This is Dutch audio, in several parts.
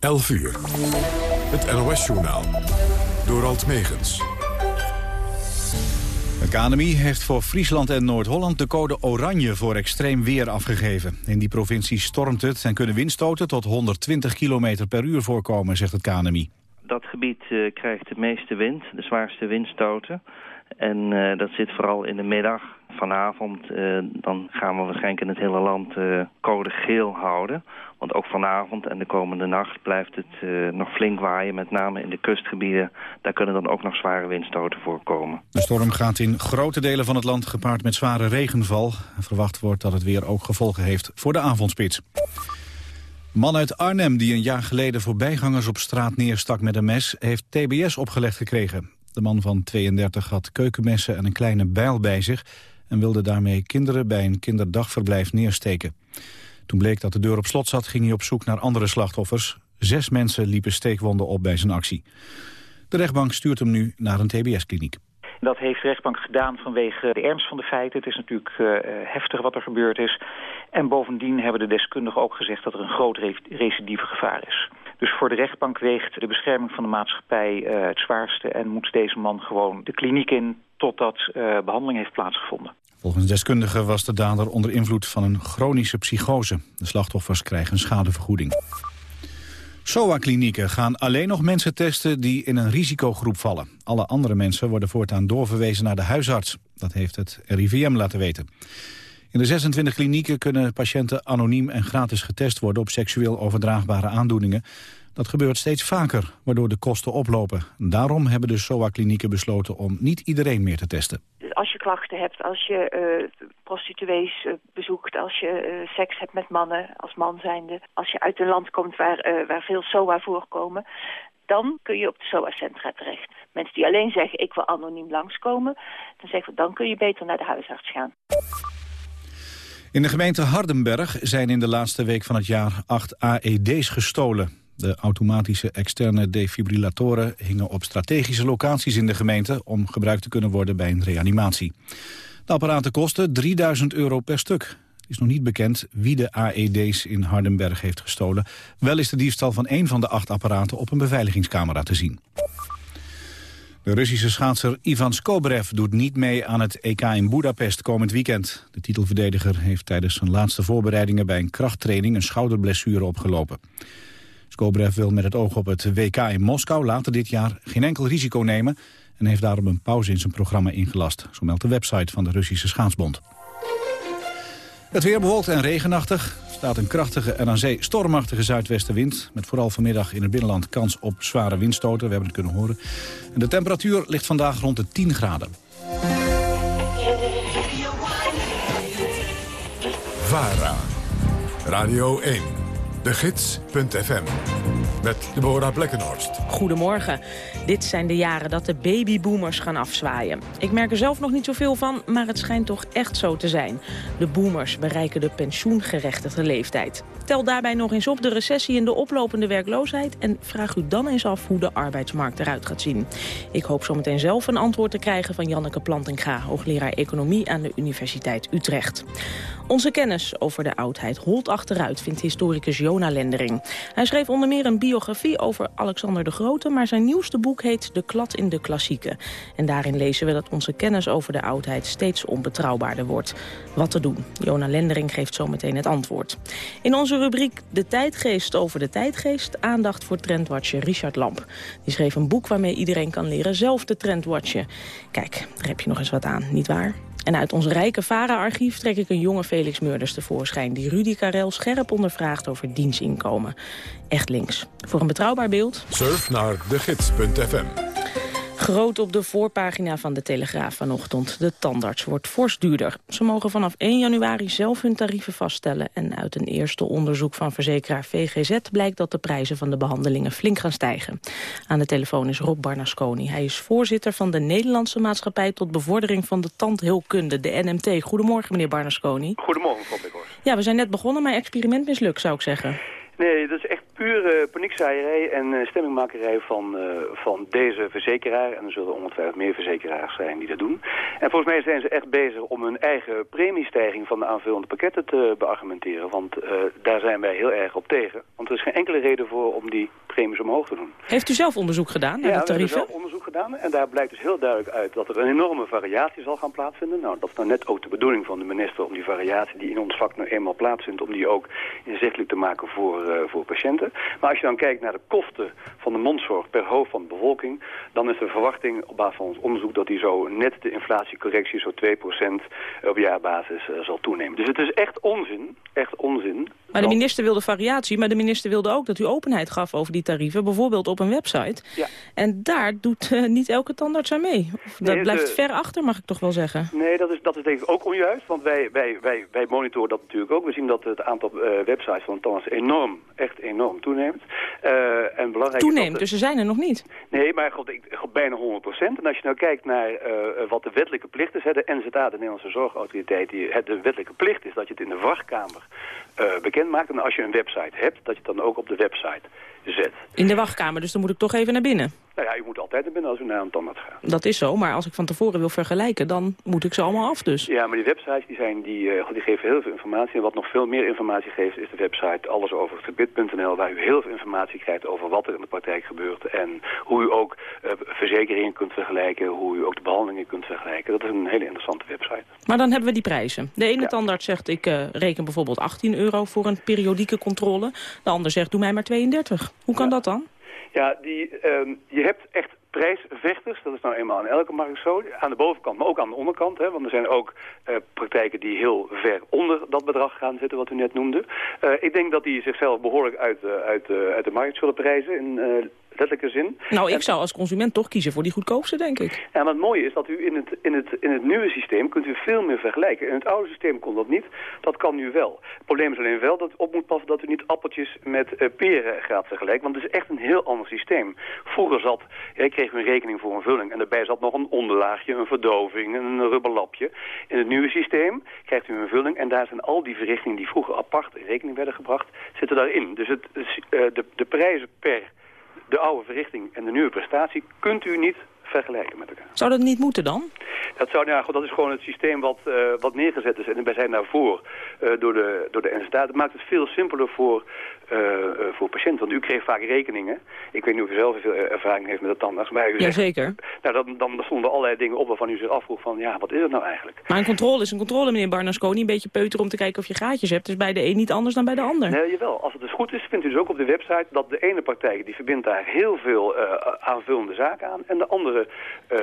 11 uur. Het NOS-journaal. Door Alt Megens. Het KNMI heeft voor Friesland en Noord-Holland de code oranje voor extreem weer afgegeven. In die provincie stormt het en kunnen windstoten tot 120 km per uur voorkomen, zegt het KNMI. Dat gebied uh, krijgt de meeste wind, de zwaarste windstoten. En uh, dat zit vooral in de middag. Vanavond uh, dan gaan we waarschijnlijk in het hele land code geel houden. Want ook vanavond en de komende nacht blijft het uh, nog flink waaien. Met name in de kustgebieden. Daar kunnen dan ook nog zware windstoten voorkomen. De storm gaat in grote delen van het land gepaard met zware regenval. Verwacht wordt dat het weer ook gevolgen heeft voor de avondspits. Man uit Arnhem die een jaar geleden voorbijgangers op straat neerstak met een mes... heeft TBS opgelegd gekregen. De man van 32 had keukenmessen en een kleine bijl bij zich... en wilde daarmee kinderen bij een kinderdagverblijf neersteken. Toen bleek dat de deur op slot zat, ging hij op zoek naar andere slachtoffers. Zes mensen liepen steekwonden op bij zijn actie. De rechtbank stuurt hem nu naar een tbs-kliniek. Dat heeft de rechtbank gedaan vanwege de ernst van de feiten. Het is natuurlijk uh, heftig wat er gebeurd is. En bovendien hebben de deskundigen ook gezegd dat er een groot recidieve gevaar is. Dus voor de rechtbank weegt de bescherming van de maatschappij uh, het zwaarste... en moet deze man gewoon de kliniek in totdat uh, behandeling heeft plaatsgevonden. Volgens deskundigen was de dader onder invloed van een chronische psychose. De slachtoffers krijgen een schadevergoeding. SOA-klinieken gaan alleen nog mensen testen die in een risicogroep vallen. Alle andere mensen worden voortaan doorverwezen naar de huisarts. Dat heeft het RIVM laten weten. In de 26 klinieken kunnen patiënten anoniem en gratis getest worden op seksueel overdraagbare aandoeningen. Dat gebeurt steeds vaker, waardoor de kosten oplopen. Daarom hebben de SOA-klinieken besloten om niet iedereen meer te testen. Als je klachten hebt, als je uh, prostituees uh, bezoekt, als je uh, seks hebt met mannen als man zijnde... als je uit een land komt waar, waar veel SOA voorkomen... dan kun je op de SOA-centra terecht. Mensen die alleen zeggen, ik wil anoniem langskomen... dan zeggen we, dan kun je beter naar de huisarts gaan. In de gemeente Hardenberg zijn in de laatste week van het jaar acht AED's gestolen. De automatische externe defibrillatoren hingen op strategische locaties in de gemeente... om gebruikt te kunnen worden bij een reanimatie. De apparaten kosten 3000 euro per stuk. Het is nog niet bekend wie de AED's in Hardenberg heeft gestolen. Wel is de diefstal van één van de acht apparaten op een beveiligingscamera te zien. De Russische schaatser Ivan Skobrev doet niet mee aan het EK in Budapest komend weekend. De titelverdediger heeft tijdens zijn laatste voorbereidingen bij een krachttraining een schouderblessure opgelopen. Skobrev wil met het oog op het WK in Moskou later dit jaar geen enkel risico nemen... en heeft daarom een pauze in zijn programma ingelast. Zo meldt de website van de Russische Schaatsbond. Het weer bewolkt en regenachtig. Er staat een krachtige en aan zee stormachtige zuidwestenwind... met vooral vanmiddag in het binnenland kans op zware windstoten. We hebben het kunnen horen. En de temperatuur ligt vandaag rond de 10 graden. VARA, Radio 1. De Gids.fm. Met Deborah Blekkenhorst. Goedemorgen. Dit zijn de jaren dat de babyboomers gaan afzwaaien. Ik merk er zelf nog niet zoveel van, maar het schijnt toch echt zo te zijn. De boomers bereiken de pensioengerechtigde leeftijd. Tel daarbij nog eens op de recessie en de oplopende werkloosheid... en vraag u dan eens af hoe de arbeidsmarkt eruit gaat zien. Ik hoop zometeen zelf een antwoord te krijgen van Janneke Plantinga... hoogleraar Economie aan de Universiteit Utrecht. Onze kennis over de oudheid holt achteruit, vindt historicus Jona Lendering. Hij schreef onder meer een biografie over Alexander de Grote... maar zijn nieuwste boek heet De Klad in de Klassieken. En daarin lezen we dat onze kennis over de oudheid steeds onbetrouwbaarder wordt. Wat te doen? Jona Lendering geeft zometeen het antwoord. In onze rubriek De Tijdgeest over de Tijdgeest... aandacht voor trendwatcher Richard Lamp. Die schreef een boek waarmee iedereen kan leren zelf te trendwatchen. Kijk, daar heb je nog eens wat aan, niet waar? En uit ons rijke VARA-archief trek ik een jonge Felix Meurders tevoorschijn... die Rudy Karel scherp ondervraagt over dienstinkomen. Echt links. Voor een betrouwbaar beeld... Surf naar degids.fm Groot op de voorpagina van de Telegraaf vanochtend. De tandarts wordt fors duurder. Ze mogen vanaf 1 januari zelf hun tarieven vaststellen. En uit een eerste onderzoek van verzekeraar VGZ... blijkt dat de prijzen van de behandelingen flink gaan stijgen. Aan de telefoon is Rob Barnasconi. Hij is voorzitter van de Nederlandse Maatschappij... tot bevordering van de tandheelkunde, de NMT. Goedemorgen, meneer Barnasconi. Goedemorgen, mevrouw. Ja, we zijn net begonnen, maar experiment mislukt, zou ik zeggen. Nee, dat is echt pure paniekzaaierij en uh, stemmingmakerij van, uh, van deze verzekeraar. En er zullen ongetwijfeld meer verzekeraars zijn die dat doen. En volgens mij zijn ze echt bezig om hun eigen premiestijging van de aanvullende pakketten te beargumenteren. Want uh, daar zijn wij heel erg op tegen. Want er is geen enkele reden voor om die premies omhoog te doen. Heeft u zelf onderzoek gedaan naar ja, de tarieven? Ja, we hebben zelf onderzoek gedaan. En daar blijkt dus heel duidelijk uit dat er een enorme variatie zal gaan plaatsvinden. Nou, dat is nou net ook de bedoeling van de minister om die variatie die in ons vak nu eenmaal plaatsvindt, om die ook inzichtelijk te maken voor, voor patiënten. Maar als je dan kijkt naar de kosten van de mondzorg per hoofd van de bevolking, dan is de verwachting op basis van ons onderzoek dat die zo net de inflatiecorrectie, zo 2% op jaarbasis, uh, zal toenemen. Dus het is echt onzin, echt onzin. Maar de minister wilde variatie, maar de minister wilde ook dat u openheid gaf over die tarieven, bijvoorbeeld op een website. Ja. En daar doet uh, niet elke tandarts aan mee. Of dat Nee, blijft de- ver achter, mag ik toch wel zeggen. Nee, dat is, dat is denk ik ook onjuist, want wij, wij, wij, wij monitoren dat natuurlijk ook. We zien dat het aantal eh, websites van tandarts enorm, echt enorm toeneemt. Eh, en belangrijk Toeneemt, dus ze zijn er nog niet. Nee, maar god, ik, god, bijna 100 procent. En als je nou kijkt naar eh, wat de wettelijke plicht is, hè, de NZA, de Nederlandse Zorgautoriteit, die, het, de wettelijke plicht is dat je het in de wachtkamer eh bekend maakt. Als je een website hebt, dat je het dan ook op de website zet. In de wachtkamer, dus dan moet ik toch even naar binnen. Nou ja, u moet altijd naar binnen als u naar een tandarts gaat. Dat is zo, maar als ik van tevoren wil vergelijken, dan moet ik ze allemaal af dus. Ja, maar die websites die zijn, die, eh, die geven heel veel informatie. En wat nog veel meer informatie geeft is de website allesovergebit.nl... waar u heel veel informatie krijgt over wat er in de praktijk gebeurt... en hoe u ook eh, verzekeringen kunt vergelijken, hoe u ook de behandelingen kunt vergelijken. Dat is een hele interessante website. Maar dan hebben we die prijzen. De ene Ja. tandarts zegt, ik eh, reken bijvoorbeeld 18 euro voor een periodieke controle. De ander zegt, doe mij maar 32. Hoe kan Ja. dat dan? Ja, die, ehm, je hebt echt prijsvechters. Dat is nou eenmaal aan elke markt zo. Aan de bovenkant, maar ook aan de onderkant. Hè, want er zijn ook eh, praktijken die heel ver onder dat bedrag gaan zitten, wat u net noemde. Eh, ik denk dat die zichzelf behoorlijk uit, eh, uit, uit de markt zullen prijzen in letterlijke zin. Nou, ik En- zou als consument toch kiezen voor die goedkoopste, denk ik. Ja, maar het mooie is dat u in het, in, het, in het nieuwe systeem kunt u veel meer vergelijken. In het oude systeem kon dat niet. Dat kan nu wel. Het probleem is alleen wel dat het op moet passen dat u niet appeltjes met eh, peren gaat vergelijken. Want het is echt een heel ander systeem. Vroeger zat, ja, kreeg u een rekening voor een vulling. En daarbij zat nog een onderlaagje, een verdoving, een rubberlapje. In het nieuwe systeem krijgt u een vulling. En daar zijn al die verrichtingen die vroeger apart in rekening werden gebracht, zitten daarin. Dus het, eh, de, de prijzen per de oude verrichting en de nieuwe prestatie kunt u niet vergelijken met elkaar. Zou dat niet moeten dan? Dat, zou, nou ja, goed, dat is gewoon het systeem wat, eh, wat neergezet is. En wij zijn daarvoor eh, door de, door de NSA. Dat maakt het veel simpeler voor, eh, eh, voor patiënten. Want u kreeg vaak rekeningen. Ik weet niet of u zelf veel ervaring heeft met de tandarts. Maar u Jazeker. nou, dan, dan stonden allerlei dingen op waarvan u zich afvroeg van... ja, wat is het nou eigenlijk? Maar een controle is een controle, meneer Barnasconi. Een beetje peuter om te kijken of je gaatjes hebt. Dus bij de een niet anders dan bij de ander. Nee, jawel. Als het dus goed is, vindt u dus ook op de website... dat de ene partij die verbindt daar heel veel eh, aanvullende zaken aan... en de andere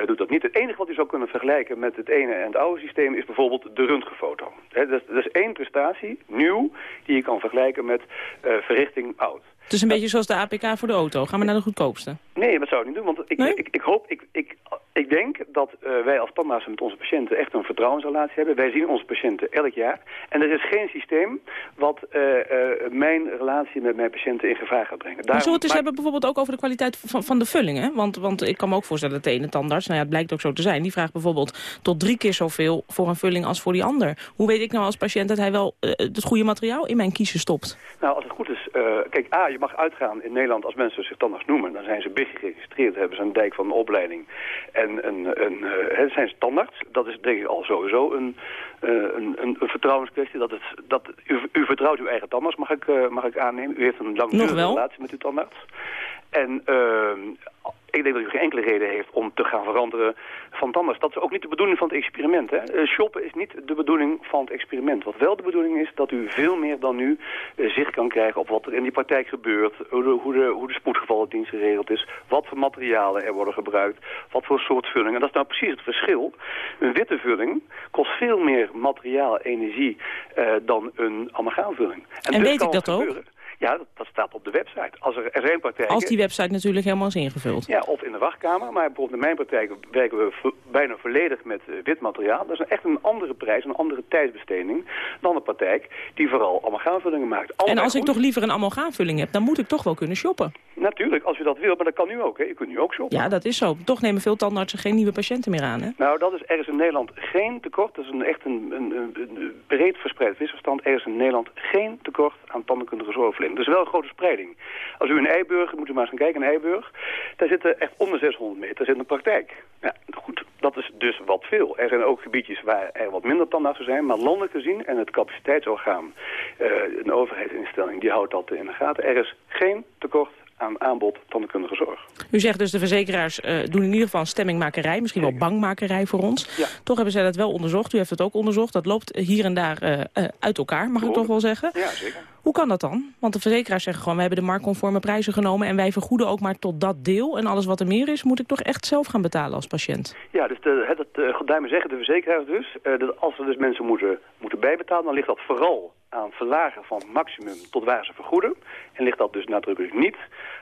doet dat niet. Het enige wat u zou kunnen vergelijken met het ene en het oude systeem... is bijvoorbeeld de röntgenfoto. Hè, dat, is, dat is één prestatie, nieuw, die je kan vergelijken met eh, verrichting oud. Het is een beetje zoals de APK voor de auto. Gaan we naar de goedkoopste. Nee, dat zou ik niet doen. Want ik, Nee? ik, ik hoop, ik, ik, ik denk dat eh, wij als tandartsen met onze patiënten echt een vertrouwensrelatie hebben. Wij zien onze patiënten elk jaar. En er is geen systeem wat eh, eh, mijn relatie met mijn patiënten in gevaar gaat brengen. Maar Daarom zullen we het eens maak- hebben bijvoorbeeld ook over de kwaliteit van, van de vulling, hè? Want, want ik kan me ook voorstellen dat de ene tandarts, nou ja, het blijkt ook zo te zijn, die vraagt bijvoorbeeld tot drie keer zoveel voor een vulling als voor die ander. Hoe weet ik nou als patiënt dat hij wel het goede materiaal in mijn kiezen stopt? Nou, als het goed is, kijk, A, je mag uitgaan in Nederland als mensen zich tandarts noemen. Dan zijn ze big geregistreerd, hebben ze een dijk van opleiding. En een, een, eh, zijn ze. Dat is denk ik al sowieso een, een, een, een vertrouwenskwestie. Dat het, dat, u, u vertrouwt uw eigen tandarts, mag ik, eh, mag ik aannemen. U heeft een langdurige relatie met uw tandarts. En ehm, ik denk dat u geen enkele reden heeft om te gaan veranderen van tandarts. Dat is ook niet de bedoeling van het experiment. Hè? Eh, shoppen is niet de bedoeling van het experiment. Wat wel de bedoeling is, dat u veel meer dan nu eh, zicht kan krijgen op wat er in die praktijk gebeurt. Hoe de, hoe de, hoe de spoedgevallendienst geregeld is. Wat voor materialen er worden gebruikt. Wat voor soort vulling. En dat is nou precies het verschil. Een witte vulling kost veel meer materiaal, energie eh, dan een amalgaamvulling. En dus weet ik dat ook? Ja, dat, dat staat op de website. Als er, er zijn praktijken... Als die website natuurlijk helemaal is ingevuld. Ja, of in de wachtkamer. Maar bijvoorbeeld in mijn praktijk werken we vo- bijna volledig met eh, wit materiaal. Dat is echt een andere prijs, een andere tijdsbesteding dan de praktijk die vooral amalgaamvullingen maakt. En als ik toch liever een amalgaamvulling heb, dan moet ik toch wel kunnen shoppen. Natuurlijk, als u dat wil, maar dat kan u ook. Hè. U kunt nu ook shoppen. Ja, dat is zo. Toch nemen veel tandartsen geen nieuwe patiënten meer aan, hè? Nou, dat is, er is in Nederland geen tekort. Dat is een, echt een, een, een, een breed verspreid misverstand. Er is in Nederland geen tekort aan tandheelkundige zorgverlening. Zijn. Dus wel een grote spreiding. Als u in Eiburg, moet u maar eens gaan kijken in Eiburg, daar zitten echt onder 600 meter zit een praktijk. Ja, goed, dat is dus wat veel. Er zijn ook gebiedjes waar er wat minder tandartsen zijn, maar landelijk gezien en het capaciteitsorgaan, uh, een overheidsinstelling, die houdt dat in de gaten. Er is geen tekort aan aanbod tandenkundige zorg. U zegt dus de verzekeraars uh, doen in ieder geval stemmingmakerij, misschien wel bangmakerij voor ons. Ja. Toch hebben zij dat wel onderzocht, u heeft het ook onderzocht. Dat loopt hier en daar uh, uh, uit elkaar, mag ik toch wel zeggen? Ja, zeker. Hoe kan dat dan? Want de verzekeraars zeggen gewoon, we hebben de marktconforme prijzen genomen... en wij vergoeden ook maar tot dat deel. En alles wat er meer is, moet ik toch echt zelf gaan betalen als patiënt? Ja, dus de, het, het, zeggen de verzekeraars dus... dat als er dus mensen moeten, moeten bijbetalen, dan ligt dat vooral aan verlagen van maximum tot waar ze vergoeden. En ligt dat dus nadrukkelijk niet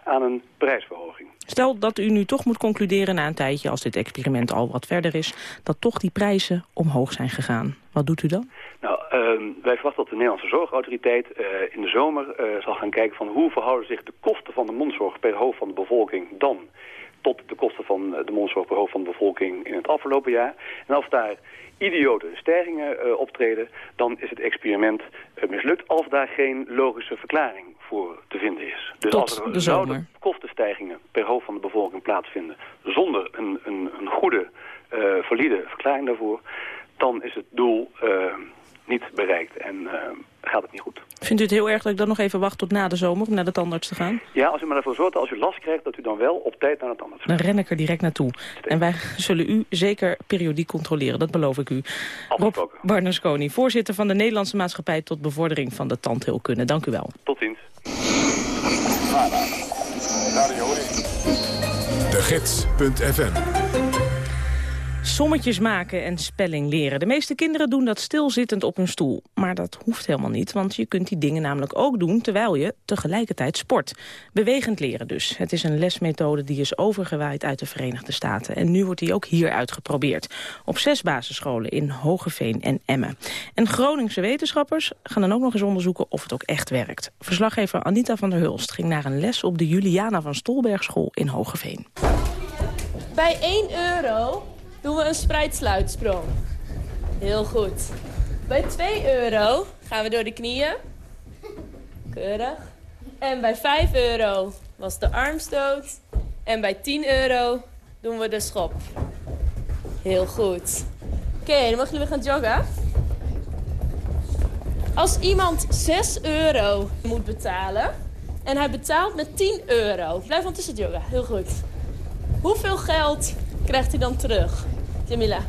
aan een prijsverhoging. Stel dat u nu toch moet concluderen na een tijdje, als dit experiment al wat verder is, dat toch die prijzen omhoog zijn gegaan. Wat doet u dan? Nou, uh, wij verwachten dat de Nederlandse Zorgautoriteit uh, in de zomer uh, zal gaan kijken van hoe verhouden zich de kosten van de mondzorg per hoofd van de bevolking dan tot de kosten van de mondzorg per hoofd van de bevolking in het afgelopen jaar. En als daar idiote stijgingen uh, optreden, dan is het experiment uh, mislukt als daar geen logische verklaring voor te vinden is. Dus Tot als er zouden kostenstijgingen per hoofd van de bevolking plaatsvinden zonder een, een, een goede, uh, valide verklaring daarvoor, dan is het doel niet bereikt en uh, gaat het niet goed. Vindt u het heel erg dat ik dan nog even wacht tot na de zomer om naar de tandarts te gaan? Ja, als u maar ervoor zorgt, als u last krijgt, dat u dan wel op tijd naar de tandarts gaat. Dan ren ik er direct naartoe. En wij zullen u zeker periodiek controleren, dat beloof ik u. Rob Barnasconi, voorzitter van de Nederlandse Maatschappij tot bevordering van de tandheelkunde. Dank u wel. Tot ziens. De Gids.fm Sommetjes maken en spelling leren. De meeste kinderen doen dat stilzittend op hun stoel. Maar dat hoeft helemaal niet, want je kunt die dingen namelijk ook doen... terwijl je tegelijkertijd sport. Bewegend leren dus. Het is een lesmethode die is overgewaaid uit de Verenigde Staten. En nu wordt die ook hier uitgeprobeerd. Op zes basisscholen in Hogeveen en Emmen. En Groningse wetenschappers gaan dan ook nog eens onderzoeken of het ook echt werkt. Verslaggever Anita van der Hulst ging naar een les op de Juliana van Stolbergschool in Hogeveen. Bij 1 euro doen we een spreidsluitsprong. Heel goed. Bij 2 euro gaan we door de knieën. Keurig. En bij 5 euro was de armstoot. En bij 10 euro doen we de schop. Heel goed. Oké, dan mogen jullie gaan joggen. Als iemand 6 euro moet betalen en hij betaalt met 10 euro, blijf ondertussen joggen. Heel goed. Hoeveel geld krijgt hij dan terug? Jamila?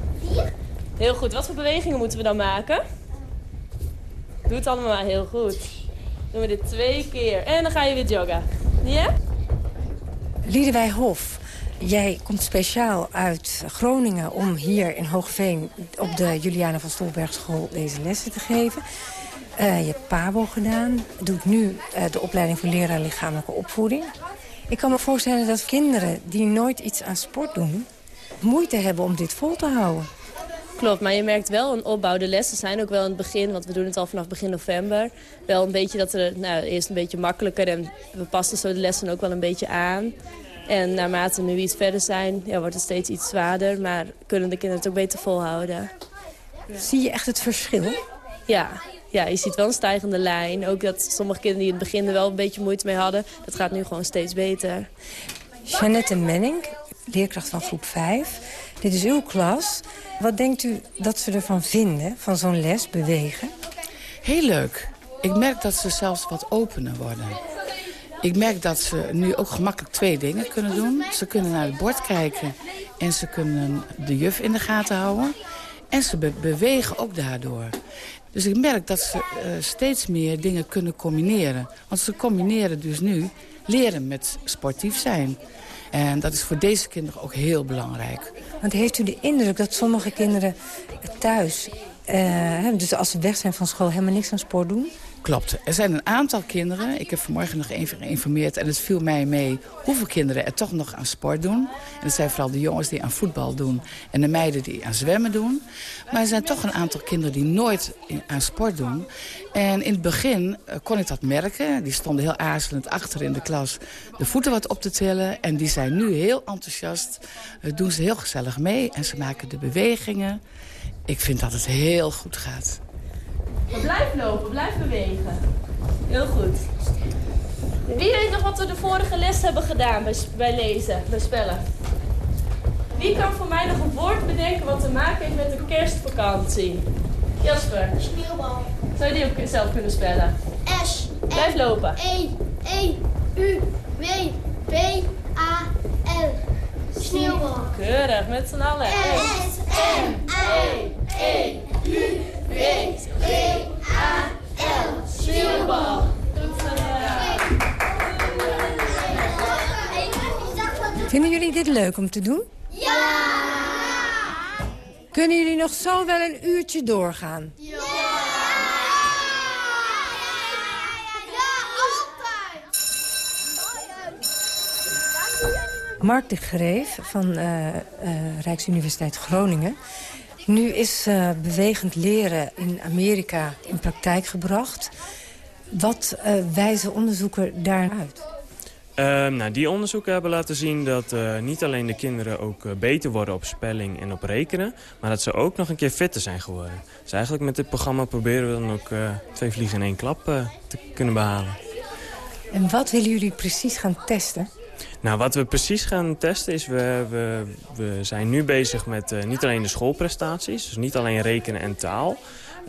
Heel goed. Wat voor bewegingen moeten we dan maken? Doe het allemaal heel goed. Doen we dit twee keer. En dan ga je weer joggen. Ja? Liedewij Hof. Jij komt speciaal uit Groningen om hier in Hoogveen... op de Juliana van Stolbergschool deze lessen te geven. Uh, je hebt PABO gedaan. Doet nu uh, de opleiding voor leraar lichamelijke opvoeding. Ik kan me voorstellen dat kinderen die nooit iets aan sport doen moeite hebben om dit vol te houden. Klopt, maar je merkt wel een opbouw. De lessen zijn ook wel in het begin, want we doen het al vanaf begin november. Wel een beetje dat er nou, eerst een beetje makkelijker en we passen zo de lessen ook wel een beetje aan. En naarmate we nu iets verder zijn, ja, wordt het steeds iets zwaarder. Maar kunnen de kinderen het ook beter volhouden. Zie je echt het verschil? Ja, ja, je ziet wel een stijgende lijn. Ook dat sommige kinderen die in het begin er wel een beetje moeite mee hadden... dat gaat nu gewoon steeds beter. Jeannette Menning, leerkracht van groep 5. Dit is uw klas. Wat denkt u dat ze ervan vinden, van zo'n les, bewegen? Heel leuk. Ik merk dat ze zelfs wat opener worden. Ik merk dat ze nu ook gemakkelijk twee dingen kunnen doen. Ze kunnen naar het bord kijken en ze kunnen de juf in de gaten houden. En ze bewegen ook daardoor. Dus ik merk dat ze uh, steeds meer dingen kunnen combineren. Want ze combineren dus nu leren met sportief zijn. En dat is voor deze kinderen ook heel belangrijk. Want heeft u de indruk dat sommige kinderen thuis... Uh, dus als ze weg zijn van school helemaal niks aan sport doen? Klopt. Er zijn een aantal kinderen, ik heb vanmorgen nog even geïnformeerd... en het viel mij mee hoeveel kinderen er toch nog aan sport doen. En dat zijn vooral de jongens die aan voetbal doen... en de meiden die aan zwemmen doen. Maar er zijn toch een aantal kinderen die nooit aan sport doen. En in het begin eh, kon ik dat merken. Die stonden heel aarzelend achter in de klas de voeten wat op te tillen. En die zijn nu heel enthousiast, uh, doen ze heel gezellig mee... en ze maken de bewegingen. Ik vind dat het heel goed gaat. Blijf lopen, blijf bewegen. Heel goed. Wie weet nog wat we de vorige les hebben gedaan bij, bij lezen, bij spellen? Wie kan voor mij nog een woord bedenken wat te maken heeft met de kerstvakantie? Jasper. Sneeuwbal. Zou je die ook zelf kunnen spellen? S. Blijf lopen. E. E. U. W. B. A. L. Sneeuwbal. Keurig, met z'n allen. S. Vinden jullie dit leuk om te doen? Ja! Kunnen jullie nog zo wel een uurtje doorgaan? Ja! Mark de Greef van eh, eh, Rijksuniversiteit Groningen. Nu is eh, bewegend leren in Amerika in praktijk gebracht. Wat wijzen onderzoeken daaruit? Uh, nou, die onderzoeken hebben laten zien dat uh, niet alleen de kinderen ook uh, beter worden op spelling en op rekenen, maar dat ze ook nog een keer fitter zijn geworden. Dus eigenlijk met dit programma proberen we dan ook twee vliegen in één klap te kunnen behalen. En wat willen jullie precies gaan testen? Nou, wat we precies gaan testen is, we, we, we zijn nu bezig met niet alleen de schoolprestaties, dus niet alleen rekenen en taal,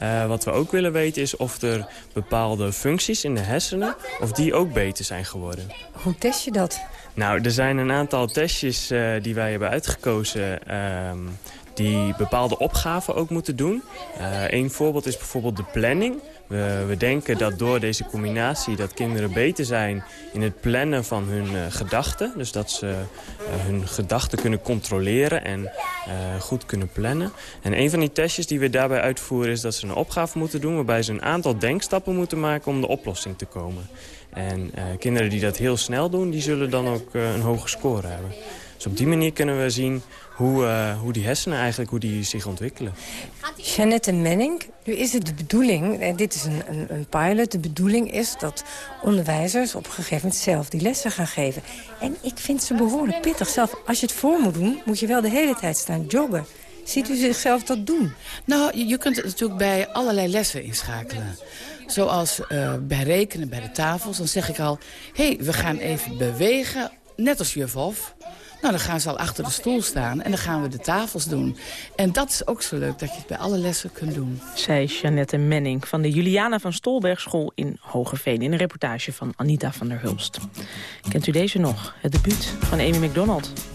uh, wat we ook willen weten is of er bepaalde functies in de hersenen... of die ook beter zijn geworden. Hoe test je dat? Nou, er zijn een aantal testjes uh, die wij hebben uitgekozen... Uh, die bepaalde opgaven ook moeten doen. Een voorbeeld is bijvoorbeeld de planning. We, we, denken dat door deze combinatie dat kinderen beter zijn in het plannen van hun uh, gedachten. Dus dat ze uh, hun gedachten kunnen controleren en uh, goed kunnen plannen. En een van die testjes die we daarbij uitvoeren is dat ze een opgave moeten doen... waarbij ze een aantal denkstappen moeten maken om de oplossing te komen. En kinderen die dat heel snel doen, die zullen dan ook een hoge score hebben. Dus op die manier kunnen we zien hoe, uh, hoe die hersenen eigenlijk hoe die zich ontwikkelen. Jeannette Menning, nu is het de bedoeling, en dit is een, een, een, pilot... de bedoeling is dat onderwijzers op een gegeven moment zelf die lessen gaan geven. En ik vind ze behoorlijk pittig. Zelf, als je het voor moet doen, moet je wel de hele tijd staan joggen. Ziet u zichzelf dat doen? Nou, je kunt het natuurlijk bij allerlei lessen inschakelen. Zoals uh, bij rekenen, bij de tafels. Dan zeg ik al, hé, hey, we gaan even bewegen, net als juf Hof. Nou, dan gaan ze al achter de stoel staan en dan gaan we de tafels doen. En dat is ook zo leuk, dat je het bij alle lessen kunt doen. Zij Jeannette Menning van de Juliana van Stolbergschool in Hogeveen... in een reportage van Anita van der Hulst. Kent u deze nog? Het debuut van Amy McDonald.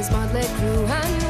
His motley crew, and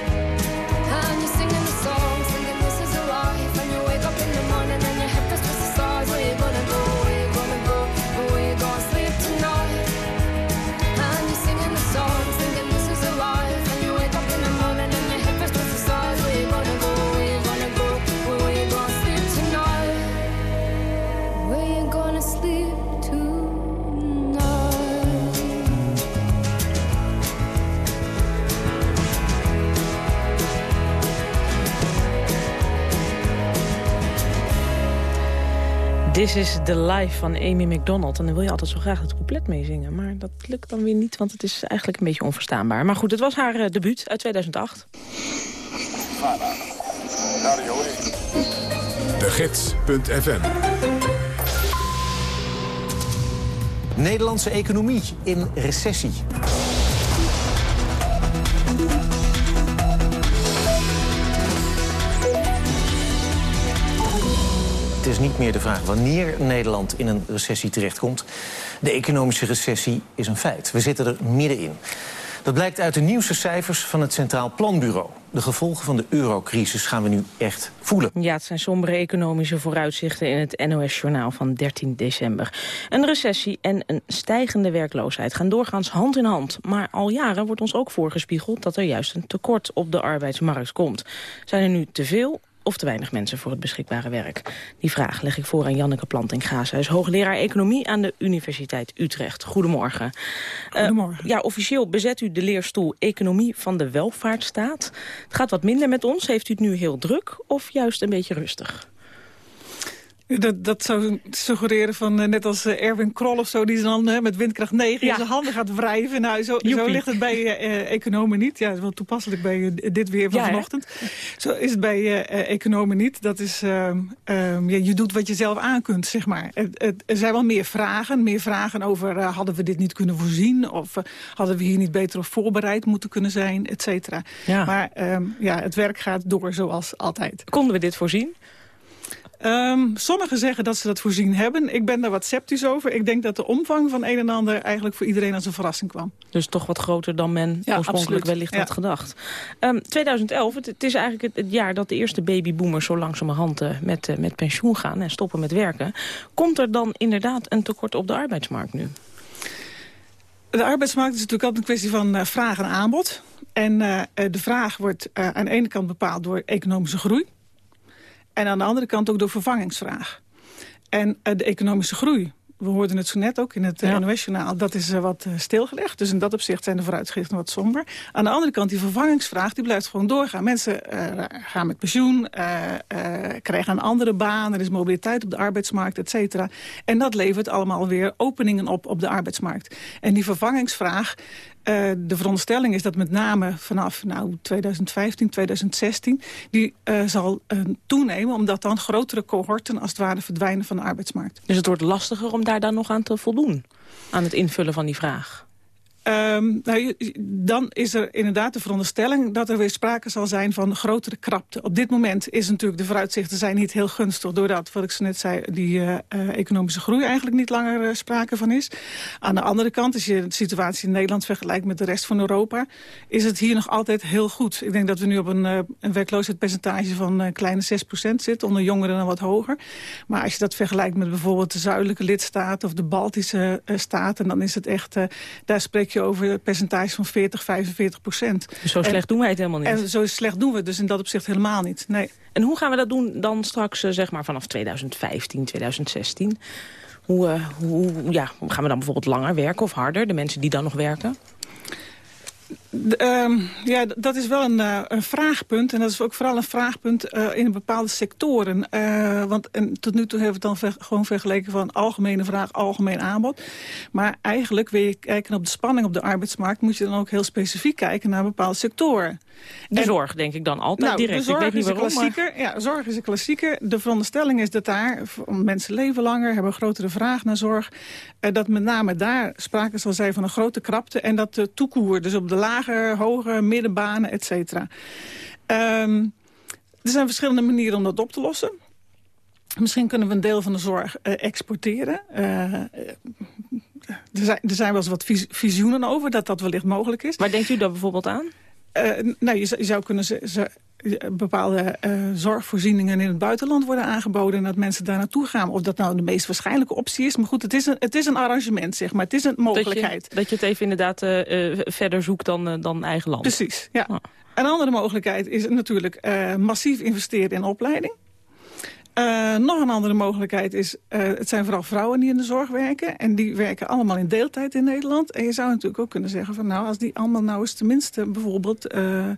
This is the life van Amy McDonald. En dan wil je altijd zo graag het couplet meezingen. Maar dat lukt dan weer niet, want het is eigenlijk een beetje onverstaanbaar. Maar goed, het was haar eh, debuut uit 2008. De Gids.fm Nederlandse economie in recessie. Is niet meer de vraag wanneer Nederland in een recessie terechtkomt. De economische recessie is een feit. We zitten er middenin. Dat blijkt uit de nieuwste cijfers van het Centraal Planbureau. De gevolgen van de eurocrisis gaan we nu echt voelen. Ja, het zijn sombere economische vooruitzichten in het NOS-journaal van 13 december. Een recessie en een stijgende werkloosheid gaan doorgaans hand in hand. Maar al jaren wordt ons ook voorgespiegeld dat er juist een tekort op de arbeidsmarkt komt. Zijn er nu te veel of te weinig mensen voor het beschikbare werk? Die vraag leg ik voor aan Janneke Planting-Gaas. Hij is hoogleraar economie aan de Universiteit Utrecht. Goedemorgen. Goedemorgen. Uh, ja, officieel bezet u de leerstoel economie van de welvaartsstaat. Het gaat wat minder met ons. Heeft u het nu heel druk of juist een beetje rustig? Dat, dat zou suggereren van, uh, net als uh, Erwin Krol of zo... die dan uh, met windkracht 9 ja. in zijn handen gaat wrijven. Nou, zo, zo ligt het bij economen niet. Ja, dat is wel toepasselijk bij dit weer van ja, vanochtend. Hè? Zo is het bij economen niet. Dat is, ehm, ja, je doet wat je zelf aan kunt, zeg maar. Er zijn wel meer vragen. Meer vragen over, hadden we dit niet kunnen voorzien? Of hadden we hier niet beter op voorbereid moeten kunnen zijn? Et cetera. Maar um, ja, het werk gaat door zoals altijd. Konden we dit voorzien? Um, sommigen zeggen dat ze dat voorzien hebben. Ik ben daar wat sceptisch over. Ik denk dat de omvang van een en ander eigenlijk voor iedereen als een verrassing kwam. Dus toch wat groter dan men ja, oorspronkelijk absoluut. wellicht ja. had gedacht. Um, 2011, het, het, is eigenlijk het, het, jaar dat de eerste babyboomers zo langzamerhand uh, met, uh, met pensioen gaan en stoppen met werken. Komt er dan inderdaad een tekort op de arbeidsmarkt nu? De arbeidsmarkt is natuurlijk altijd een kwestie van uh, vraag en aanbod. En de vraag wordt aan de ene kant bepaald door economische groei. En aan de andere kant ook door vervangingsvraag. En uh, de economische groei, we hoorden het zo net ook in het ja. NOS-journaal... dat is uh, wat stilgelegd. Dus in dat opzicht zijn de vooruitzichten wat somber. Aan de andere kant, die vervangingsvraag, die blijft gewoon doorgaan. Mensen gaan met pensioen, krijgen een andere baan... er is mobiliteit op de arbeidsmarkt, et cetera. En dat levert allemaal weer openingen op op de arbeidsmarkt. En die vervangingsvraag... Uh, de veronderstelling is dat met name vanaf nou, 2015, 2016... die uh, zal uh, toenemen, omdat dan grotere cohorten... als het ware verdwijnen van de arbeidsmarkt. Dus het wordt lastiger om daar dan nog aan te voldoen? Aan het invullen van die vraag? Um, nou, dan is er inderdaad de veronderstelling dat er weer sprake zal zijn van grotere krapte. Op dit moment is natuurlijk de vooruitzichten zijn niet heel gunstig... doordat, wat ik zo net zei, die uh, uh, economische groei eigenlijk niet langer uh, sprake van is. Aan de andere kant, als je de situatie in Nederland vergelijkt met de rest van Europa... is het hier nog altijd heel goed. Ik denk dat we nu op een, een werkloosheidspercentage van kleine 6% zitten. Onder jongeren dan wat hoger. Maar als je dat vergelijkt met bijvoorbeeld de zuidelijke lidstaten... of de Baltische staten, dan is het echt... daar spreek je over percentage van 40, 45 procent. Dus zo slecht en, doen wij het helemaal niet? En zo slecht doen we het dus in dat opzicht helemaal niet, nee. En hoe gaan we dat doen dan straks, zeg maar, vanaf 2015, 2016? Hoe, uh, hoe ja, gaan we dan bijvoorbeeld langer werken of harder, de mensen die dan nog werken? De, um, ja, dat is wel een, uh, een, vraagpunt. En dat is ook vooral een vraagpunt uh, in bepaalde sectoren. Uh, want en tot nu toe hebben we het dan ver, gewoon vergeleken van algemene vraag, algemeen aanbod. Maar eigenlijk wil je kijken op de spanning op de arbeidsmarkt... moet je dan ook heel specifiek kijken naar bepaalde sectoren. De en, zorg denk ik dan altijd nou, direct. De zorg ik weet niet is een klassieker. Maar... Ja, zorg is een klassieker. De veronderstelling is dat daar, mensen leven langer... hebben een grotere vraag naar zorg. dat met name daar sprake zal zijn van een grote krapte... en dat de toekoer, dus op de lage, hoge, middenbanen, et cetera. Um, er zijn verschillende manieren om dat op te lossen. Misschien kunnen we een deel van de zorg uh, exporteren. Uh, er, zijn, er zijn wel eens wat vis visioenen over dat dat wellicht mogelijk is. Waar denkt u dat bijvoorbeeld aan? Uh, nou, je, je, zou kunnen bepaalde zorgvoorzieningen in het buitenland worden aangeboden... en dat mensen daar naartoe gaan. Of dat nou de meest waarschijnlijke optie is. Maar goed, het is een, het is een arrangement, zeg maar. Het is een mogelijkheid. Dat je, dat je het even inderdaad verder zoekt dan, dan eigen land. Precies, ja. Oh. Een andere mogelijkheid is natuurlijk massief investeren in opleiding. Uh, nog een andere mogelijkheid is, uh, het zijn vooral vrouwen die in de zorg werken. En die werken allemaal in deeltijd in Nederland. En je zou natuurlijk ook kunnen zeggen van nou, als die allemaal nou eens tenminste bijvoorbeeld... Uh,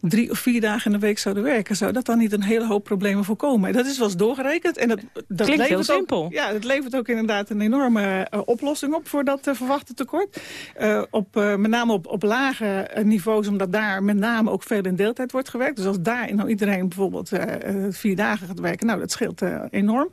drie of vier dagen in de week zouden werken... zou dat dan niet een hele hoop problemen voorkomen? Dat is wel eens doorgerekend. En dat, dat Klinkt heel simpel. Ook, ja, het levert ook inderdaad een enorme uh, oplossing op... voor dat uh, verwachte tekort. Uh, op, met name op, op lage niveaus, omdat daar met name ook veel in deeltijd wordt gewerkt. Dus als daar nou iedereen bijvoorbeeld vier dagen gaat werken... nou, dat scheelt enorm.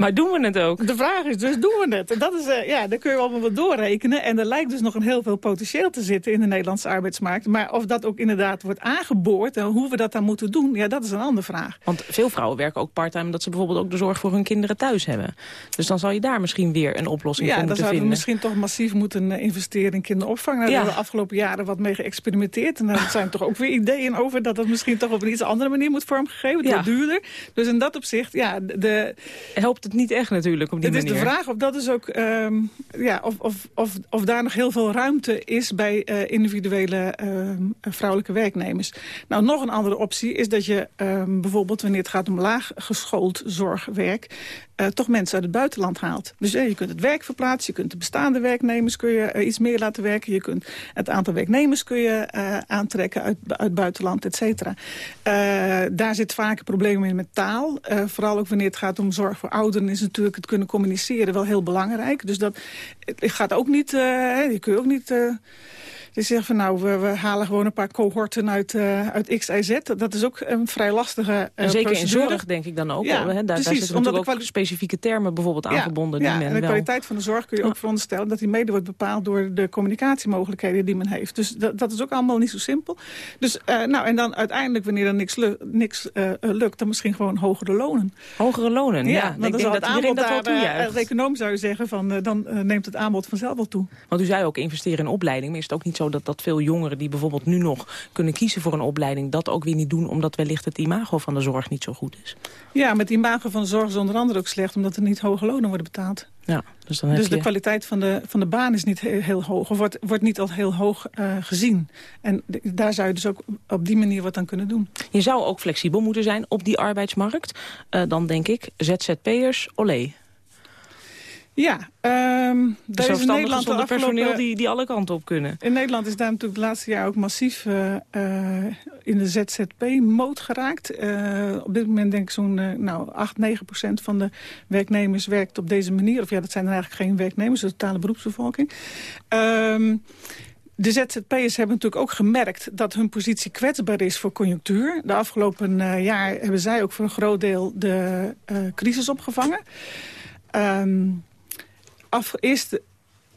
Maar doen we het ook? De vraag is dus, doen we het? En dat is, uh, ja, daar kun je allemaal wat doorrekenen. En er lijkt dus nog een heel veel potentieel te zitten in de Nederlandse arbeidsmarkt. Maar of dat ook inderdaad wordt aangeboord en hoe we dat dan moeten doen, ja, dat is een andere vraag. Want veel vrouwen werken ook parttime omdat ze bijvoorbeeld ook de zorg voor hun kinderen thuis hebben. Dus dan zal je daar misschien weer een oplossing ja, voor moeten vinden. Ja, dan zouden we misschien toch massief moeten uh, investeren in kinderopvang. Daar ja. hebben we de afgelopen jaren wat mee geëxperimenteerd. En daar zijn toch ook weer ideeën over dat dat misschien toch op een iets andere manier moet vormgegeven. Het ja. wordt duurder. Dus in dat opzicht, ja, de... Helpt het niet echt natuurlijk op die het manier. is de vraag of dat is ook um, ja, of, of, of, of daar nog heel veel ruimte is bij uh, individuele uh, vrouwelijke werknemers. Nou, nog een andere optie is dat je um, bijvoorbeeld wanneer het gaat om laaggeschoold zorgwerk, uh, toch mensen uit het buitenland haalt. Dus je kunt het werk verplaatsen, je kunt de bestaande werknemers kun je iets meer laten werken, je kunt het aantal werknemers kun je aantrekken uit, uit buitenland, et cetera. daar zit vaak een probleem in met taal. vooral ook wanneer het gaat om zorg voor ouderen is natuurlijk het kunnen communiceren wel heel belangrijk. Dus dat het gaat ook niet, je kun je ook niet... Die zeggen van nou, we, we, halen gewoon een paar cohorten uit, uh, uit X, Y, Z. Dat is ook een vrij lastige uh, en Zeker procedure. in zorg denk ik dan ook. Ja, hè? Daar, precies, daar zitten ook specifieke termen bijvoorbeeld ja, aangebonden. Ja, die men en de wel... kwaliteit van de zorg kun je ook veronderstellen... dat die mede wordt bepaald door de communicatiemogelijkheden die men heeft. Dus dat, dat is ook allemaal niet zo simpel. Dus, uh, nou, en dan uiteindelijk, wanneer er niks, lu niks lukt... dan misschien gewoon hogere lonen. Hogere lonen, ja. ja want ik denk dat iedereen dat wel toejuicht. Econoom zou je zeggen, van, dan neemt het aanbod vanzelf wel toe. Want u zei ook investeren in opleiding. Maar is het ook niet zo dat, dat veel jongeren die bijvoorbeeld nu nog kunnen kiezen voor een opleiding... dat ook weer niet doen omdat wellicht het imago van de zorg niet zo goed is? Ja, met het imago van de zorg is onder andere ook slecht... omdat er niet hoge lonen worden betaald. Ja, dus dan heb dus je... de kwaliteit van de, van de baan is niet heel, heel hoog. Of wordt, wordt niet al heel hoog uh, gezien. En daar zou je dus ook op die manier wat aan kunnen doen. Je zou ook flexibel moeten zijn op die arbeidsmarkt. Uh, dan denk ik, ZZP'ers, olé. Ja, um, dus is in Nederland zonder personeel die, die alle kanten op kunnen. In Nederland is daar natuurlijk het laatste jaar ook massief uh, uh, in de ZZP-moot geraakt. Uh, op dit moment denk ik zo'n nou, 8, 9 procent van de werknemers werkt op deze manier. Of ja, dat zijn er eigenlijk geen werknemers, de totale beroepsbevolking. Um, de ZZP'ers hebben natuurlijk ook gemerkt dat hun positie kwetsbaar is voor conjunctuur. De afgelopen jaar hebben zij ook voor een groot deel de crisis opgevangen. Um, af, de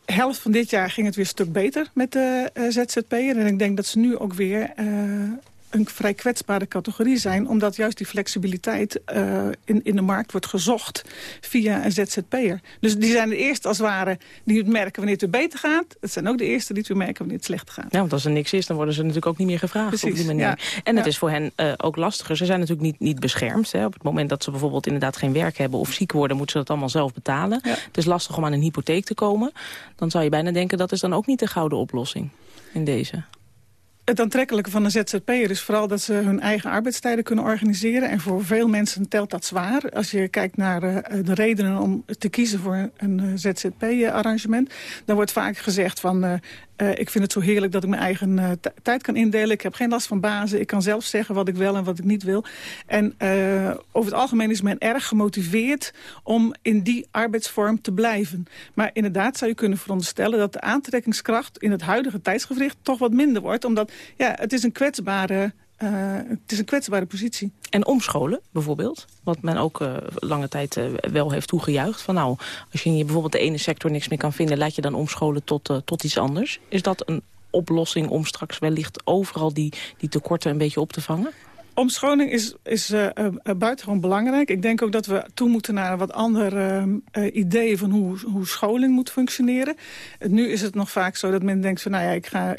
helft van dit jaar ging het weer een stuk beter met de uh, ZZP'er. En ik denk dat ze nu ook weer uh, een vrij kwetsbare categorie zijn... omdat juist die flexibiliteit uh, in, in de markt wordt gezocht via een ZZP'er. Dus die zijn de eerste als het ware die het merken wanneer het beter gaat. Het zijn ook de eerste die het weer merken wanneer het slecht gaat. Ja, want als er niks is, dan worden ze natuurlijk ook niet meer gevraagd Precies, op die manier. Ja. En het Ja. is voor hen uh, ook lastiger. Ze zijn natuurlijk niet, niet beschermd. Hè. Op het moment dat ze bijvoorbeeld inderdaad geen werk hebben of ziek worden... moeten ze dat allemaal zelf betalen. Ja. Het is lastig om aan een hypotheek te komen. Dan zou je bijna denken dat is dan ook niet de gouden oplossing in deze. Het aantrekkelijke van een ZZP'er is vooral dat ze hun eigen arbeidstijden kunnen organiseren. En voor veel mensen telt dat zwaar. Als je kijkt naar uh, de redenen om te kiezen voor een uh, ZZP-arrangement... dan wordt vaak gezegd van... Uh, ik vind het zo heerlijk dat ik mijn eigen uh, tijd kan indelen. Ik heb geen last van bazen. Ik kan zelf zeggen wat ik wel en wat ik niet wil. En uh, over het algemeen is men erg gemotiveerd om in die arbeidsvorm te blijven. Maar inderdaad zou je kunnen veronderstellen dat de aantrekkingskracht in het huidige tijdsgevricht toch wat minder wordt. Omdat ja, het is een kwetsbare uh, het is een kwetsbare positie. En omscholen bijvoorbeeld, wat men ook uh, lange tijd uh, wel heeft toegejuicht. Van nou, als je in je bijvoorbeeld de ene sector niks meer kan vinden... laat je dan omscholen tot, tot iets anders. Is dat een oplossing om straks wellicht overal die, die tekorten een beetje op te vangen? Omscholing is, is uh, uh, buitengewoon belangrijk. Ik denk ook dat we toe moeten naar wat andere uh, ideeën van hoe, hoe scholing moet functioneren. nu is het nog vaak zo dat men denkt van nou ja, ik ga,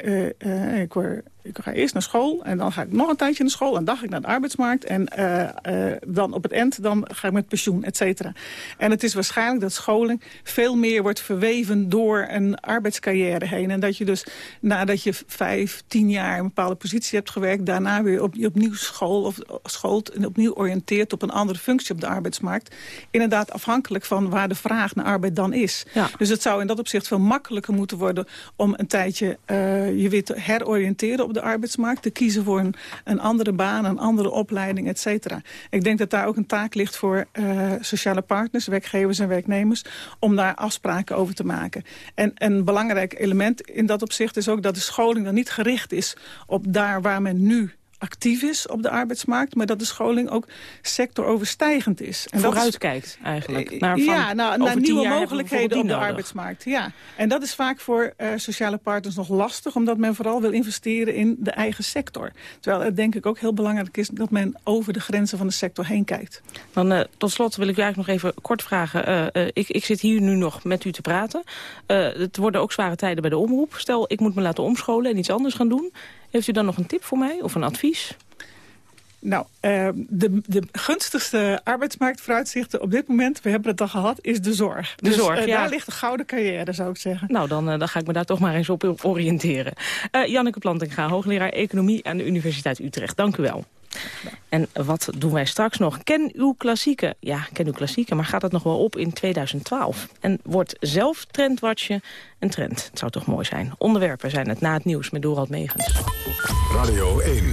ik word ik ga eerst naar school en dan ga ik nog een tijdje naar school... en dan ga ik naar de arbeidsmarkt en uh, uh, dan op het eind dan ga ik met pensioen, et cetera. En het is waarschijnlijk dat scholing veel meer wordt verweven door een arbeidscarrière heen. En dat je dus nadat je vijf, tien jaar een bepaalde positie hebt gewerkt... daarna weer op, opnieuw school of schoolt en opnieuw oriënteert op een andere functie op de arbeidsmarkt. Inderdaad afhankelijk van waar de vraag naar arbeid dan is. Ja. Dus het zou in dat opzicht veel makkelijker moeten worden om een tijdje uh, je weer te heroriënteren op de arbeidsmarkt... te kiezen voor een, een andere baan, een andere opleiding, et cetera. Ik denk dat daar ook een taak ligt voor uh, sociale partners, werkgevers en werknemers... om daar afspraken over te maken. En een belangrijk element in dat opzicht is ook dat de scholing dan niet gericht is... op daar waar men nu actief is op de arbeidsmarkt... maar dat de scholing ook sectoroverstijgend is. En Vooruitkijkt eigenlijk. Eh, naar, ja, nou, naar nieuwe mogelijkheden op de arbeidsmarkt. Ja. En dat is vaak voor uh, sociale partners nog lastig... omdat men vooral wil investeren in de eigen sector. Terwijl het denk ik ook heel belangrijk is... dat men over de grenzen van de sector heen kijkt. Dan, uh, tot slot wil ik u eigenlijk nog even kort vragen. Uh, ik, ik zit hier nu nog met u te praten. het worden ook zware tijden bij de omroep. Stel, ik moet me laten omscholen en iets anders gaan doen. Heeft u dan nog een tip voor mij of een advies? Nou, uh, de, de gunstigste arbeidsmarktvooruitzichten op dit moment, we hebben het al gehad, is de zorg. De dus, zorg, uh, ja. Daar ligt de gouden carrière, zou ik zeggen. Nou, dan, uh, dan ga ik me daar toch maar eens op oriënteren. Janneke Plantinga, hoogleraar Economie aan de Universiteit Utrecht. Dank u wel. En wat doen wij straks nog? Ken uw klassieke. Ja, ken uw klassieke, maar gaat dat nog wel op in 2012? En wordt zelf trendwatchen een trend? Het zou toch mooi zijn. Onderwerpen zijn het na het nieuws met Dorald Megens. Radio 1,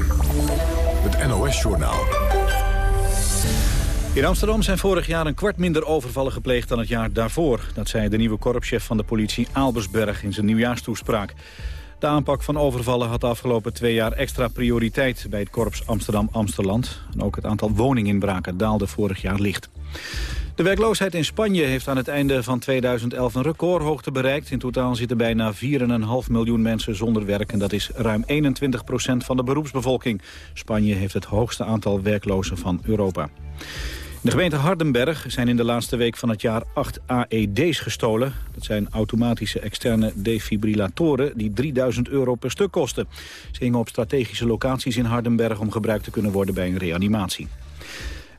het NOS-journaal. In Amsterdam zijn vorig jaar een kwart minder overvallen gepleegd dan het jaar daarvoor. Dat zei de nieuwe korpschef van de politie Albersberg in zijn nieuwjaarstoespraak. De aanpak van overvallen had de afgelopen twee jaar extra prioriteit bij het korps Amsterdam-Amsterland. En ook het aantal woninginbraken daalde vorig jaar licht. De werkloosheid in Spanje heeft aan het einde van 2011 een recordhoogte bereikt. In totaal zitten bijna 4,5 miljoen mensen zonder werk en dat is ruim 21 procent van de beroepsbevolking. Spanje heeft het hoogste aantal werklozen van Europa. De gemeente Hardenberg zijn in de laatste week van het jaar acht AED's gestolen. Dat zijn automatische externe defibrillatoren die 3000 euro per stuk kosten. Ze hingen op strategische locaties in Hardenberg om gebruikt te kunnen worden bij een reanimatie.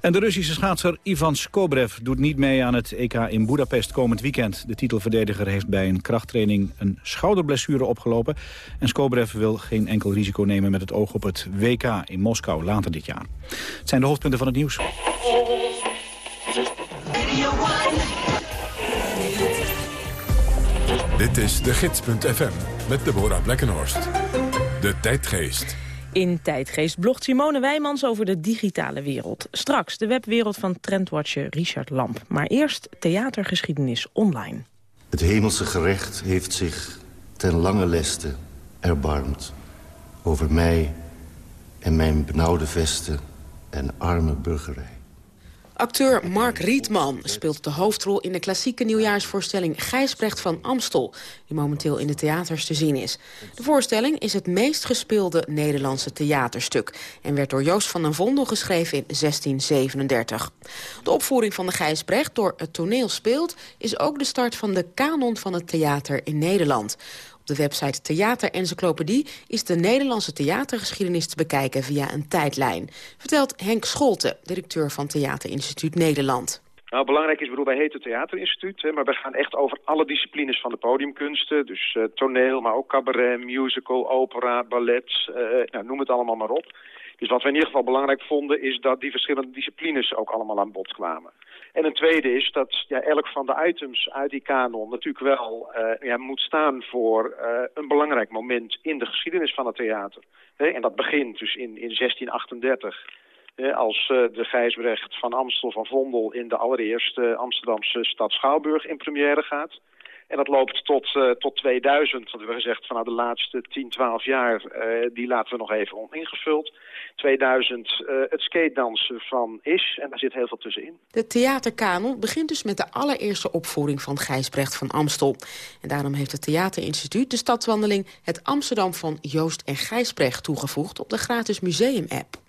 En de Russische schaatser Ivan Skobrev doet niet mee aan het EK in Budapest komend weekend. De titelverdediger heeft bij een krachttraining een schouderblessure opgelopen. En Skobrev wil geen enkel risico nemen met het oog op het WK in Moskou later dit jaar. Het zijn de hoofdpunten van het nieuws. Dit is de gids.fm met Deborah Blekkenhorst. De tijdgeest. In Tijdgeest blogt Simone Wijmans over de digitale wereld. Straks de webwereld van trendwatcher Richard Lamp. Maar eerst theatergeschiedenis online. Het hemelse gerecht heeft zich ten lange leste erbarmd... over mij en mijn benauwde vesten en arme burgerij. Acteur Mark Rietman speelt de hoofdrol in de klassieke nieuwjaarsvoorstelling Gijsbrecht van Amstel, die momenteel in de theaters te zien is. De voorstelling is het meest gespeelde Nederlandse theaterstuk en werd door Joost van den Vondel geschreven in 1637. De opvoering van de Gijsbrecht door het toneel speelt is ook de start van de kanon van het theater in Nederland. Op de website Theater Encyclopedie is de Nederlandse theatergeschiedenis te bekijken via een tijdlijn. Vertelt Henk Scholte, directeur van Theaterinstituut Nederland. Nou, belangrijk is, bedoel, wij heten Theaterinstituut, hè, maar we gaan echt over alle disciplines van de podiumkunsten. Dus uh, toneel, maar ook cabaret, musical, opera, ballet, uh, nou, noem het allemaal maar op. Dus wat we in ieder geval belangrijk vonden, is dat die verschillende disciplines ook allemaal aan bod kwamen. En een tweede is dat ja, elk van de items uit die kanon natuurlijk wel uh, ja, moet staan voor uh, een belangrijk moment in de geschiedenis van het theater. He, en dat begint dus in, in 1638 he, als uh, de Gijsbrecht van Amstel van Vondel in de allereerste Amsterdamse stad Schouwburg in première gaat. En dat loopt tot, uh, tot 2000, want we hebben gezegd van nou, de laatste 10, 12 jaar, uh, die laten we nog even oningevuld. 2000 uh, het skatedansen van Is, en daar zit heel veel tussenin. De theaterkanon begint dus met de allereerste opvoering van Gijsbrecht van Amstel. En daarom heeft het Theaterinstituut de stadswandeling Het Amsterdam van Joost en Gijsbrecht toegevoegd op de gratis museum-app.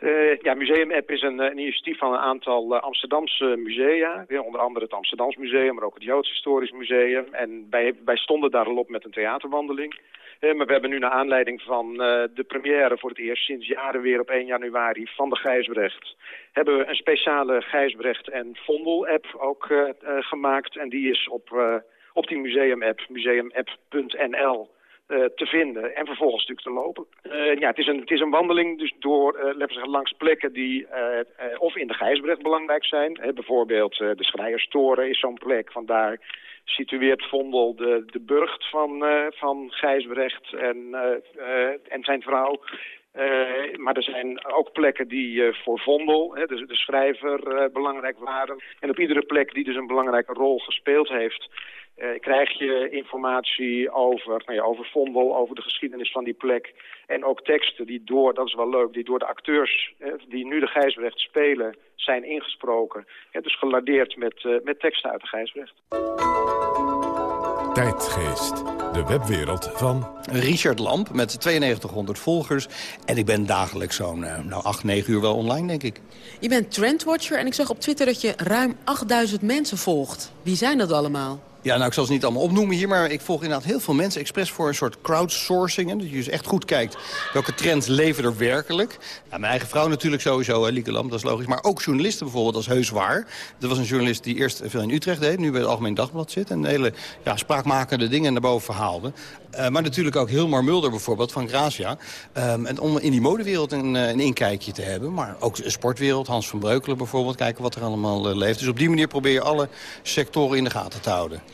Ja, Museum-app is een, een, initiatief van een aantal Amsterdamse musea. Onder andere het Amsterdams Museum, maar ook het Joods Historisch Museum. En wij, stonden daar al op met een theaterwandeling. Maar we hebben nu naar aanleiding van de première voor het eerst sinds jaren weer op 1 januari van de Gijsbrecht... hebben we een speciale Gijsbrecht en Vondel-app ook gemaakt. En die is op, op die museum-app, museumapp.nl te vinden en vervolgens natuurlijk te lopen. Ja, het is, een, het is een wandeling dus door, uh, zeggen, langs plekken die of in de Gijsbrecht belangrijk zijn. bijvoorbeeld de Schrijerstoren is zo'n plek, vandaar situeert Vondel de, de burcht van, van Gijsbrecht en, en zijn vrouw. Uh, maar er zijn ook plekken die uh, voor Vondel, hè, de, de schrijver, uh, belangrijk waren. En op iedere plek die dus een belangrijke rol gespeeld heeft... krijg je informatie over, nou ja, over Vondel, over de geschiedenis van die plek. En ook teksten die door, dat is wel leuk, die door de acteurs die nu de Gijsbrecht spelen zijn ingesproken. Ja, dus gelardeerd met, met teksten uit de Gijsbrecht. Tijdgeest, de webwereld van... Richard Lamp met 9200 volgers. En ik ben dagelijks zo'n nou, 8, 9 uur wel online, denk ik. Je bent trendwatcher en ik zag op Twitter dat je ruim 8000 mensen volgt. Wie zijn dat allemaal? Ja, nou, ik zal ze niet allemaal opnoemen hier, maar ik volg inderdaad heel veel mensen expres voor een soort crowdsourcing. Dat je dus echt goed kijkt welke trends leven er werkelijk. mijn eigen vrouw natuurlijk sowieso, hè, Lieke Lamp, dat is logisch. Maar ook journalisten bijvoorbeeld, als heus waar. Er was een journalist die eerst veel in Utrecht deed, nu bij het Algemeen Dagblad zit. En hele ja, spraakmakende dingen naar boven verhaalde. Uh, maar natuurlijk ook Hilmar Mulder bijvoorbeeld van Gracia. Um, en om in die modewereld een, een, inkijkje te hebben. Maar ook de sportwereld, Hans van Breukelen bijvoorbeeld. Kijken wat er allemaal uh, leeft. Dus op die manier probeer je alle sectoren in de gaten te houden.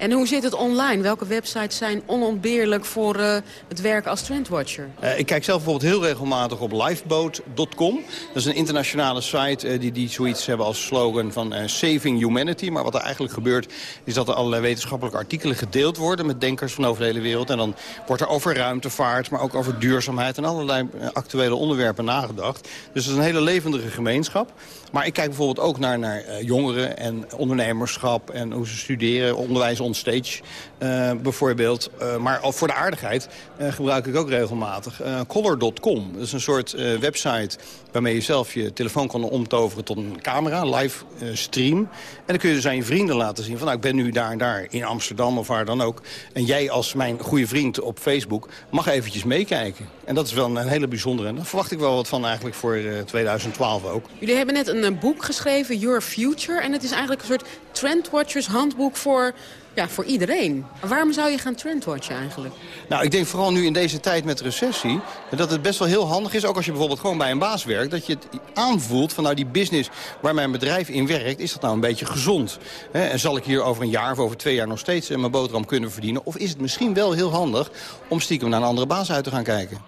En hoe zit het online? Welke websites zijn onontbeerlijk voor uh, het werken als trendwatcher? Uh, ik kijk zelf bijvoorbeeld heel regelmatig op lifeboat.com. Dat is een internationale site uh, die, die zoiets hebben als slogan van Saving Humanity. Maar wat er eigenlijk gebeurt is dat er allerlei wetenschappelijke artikelen gedeeld worden... met denkers van over de hele wereld. En dan wordt er over ruimtevaart, maar ook over duurzaamheid... en allerlei actuele onderwerpen nagedacht. Dus het is een hele levendige gemeenschap. Maar ik kijk bijvoorbeeld ook naar, naar jongeren en ondernemerschap... en hoe ze studeren, onderwijs onstage uh, bijvoorbeeld. Uh, maar voor de aardigheid uh, gebruik ik ook regelmatig color.com. Dat is een soort website waarmee je zelf je telefoon kan omtoveren tot een camera, live stream. En dan kun je dus aan je vrienden laten zien van nou, ik ben nu daar en daar in Amsterdam of waar dan ook. En jij als mijn goede vriend op Facebook mag eventjes meekijken. En dat is wel een hele bijzondere. En daar verwacht ik wel wat van eigenlijk voor 2012 ook. Jullie hebben net een boek geschreven, Your Future. En het is eigenlijk een soort trendwatchers handboek voor ja, voor iedereen. Waarom zou je gaan trendwatchen eigenlijk? Nou, ik denk vooral nu in deze tijd met recessie... dat het best wel heel handig is, ook als je bijvoorbeeld gewoon bij een baas werkt... dat je het aanvoelt van nou die business waar mijn bedrijf in werkt... is dat nou een beetje gezond? En zal ik hier over een jaar of over twee jaar nog steeds eh, mijn boterham kunnen verdienen? Of is het misschien wel heel handig om stiekem naar een andere baas uit te gaan kijken?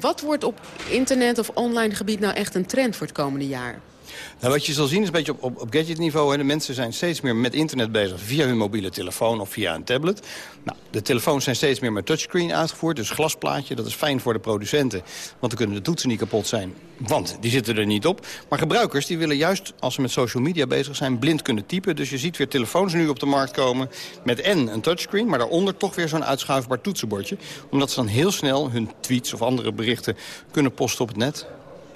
Wat wordt op internet of online gebied nou echt een trend voor het komende jaar? Nou, wat je zal zien is een beetje op, op, op gadgetniveau. De mensen zijn steeds meer met internet bezig via hun mobiele telefoon of via een tablet. Nou, de telefoons zijn steeds meer met touchscreen uitgevoerd, dus glasplaatje. Dat is fijn voor de producenten, want dan kunnen de toetsen niet kapot zijn. Want die zitten er niet op. Maar gebruikers die willen juist, als ze met social media bezig zijn, blind kunnen typen. Dus je ziet weer telefoons nu op de markt komen met en een touchscreen... maar daaronder toch weer zo'n uitschuifbaar toetsenbordje. Omdat ze dan heel snel hun tweets of andere berichten kunnen posten op het net.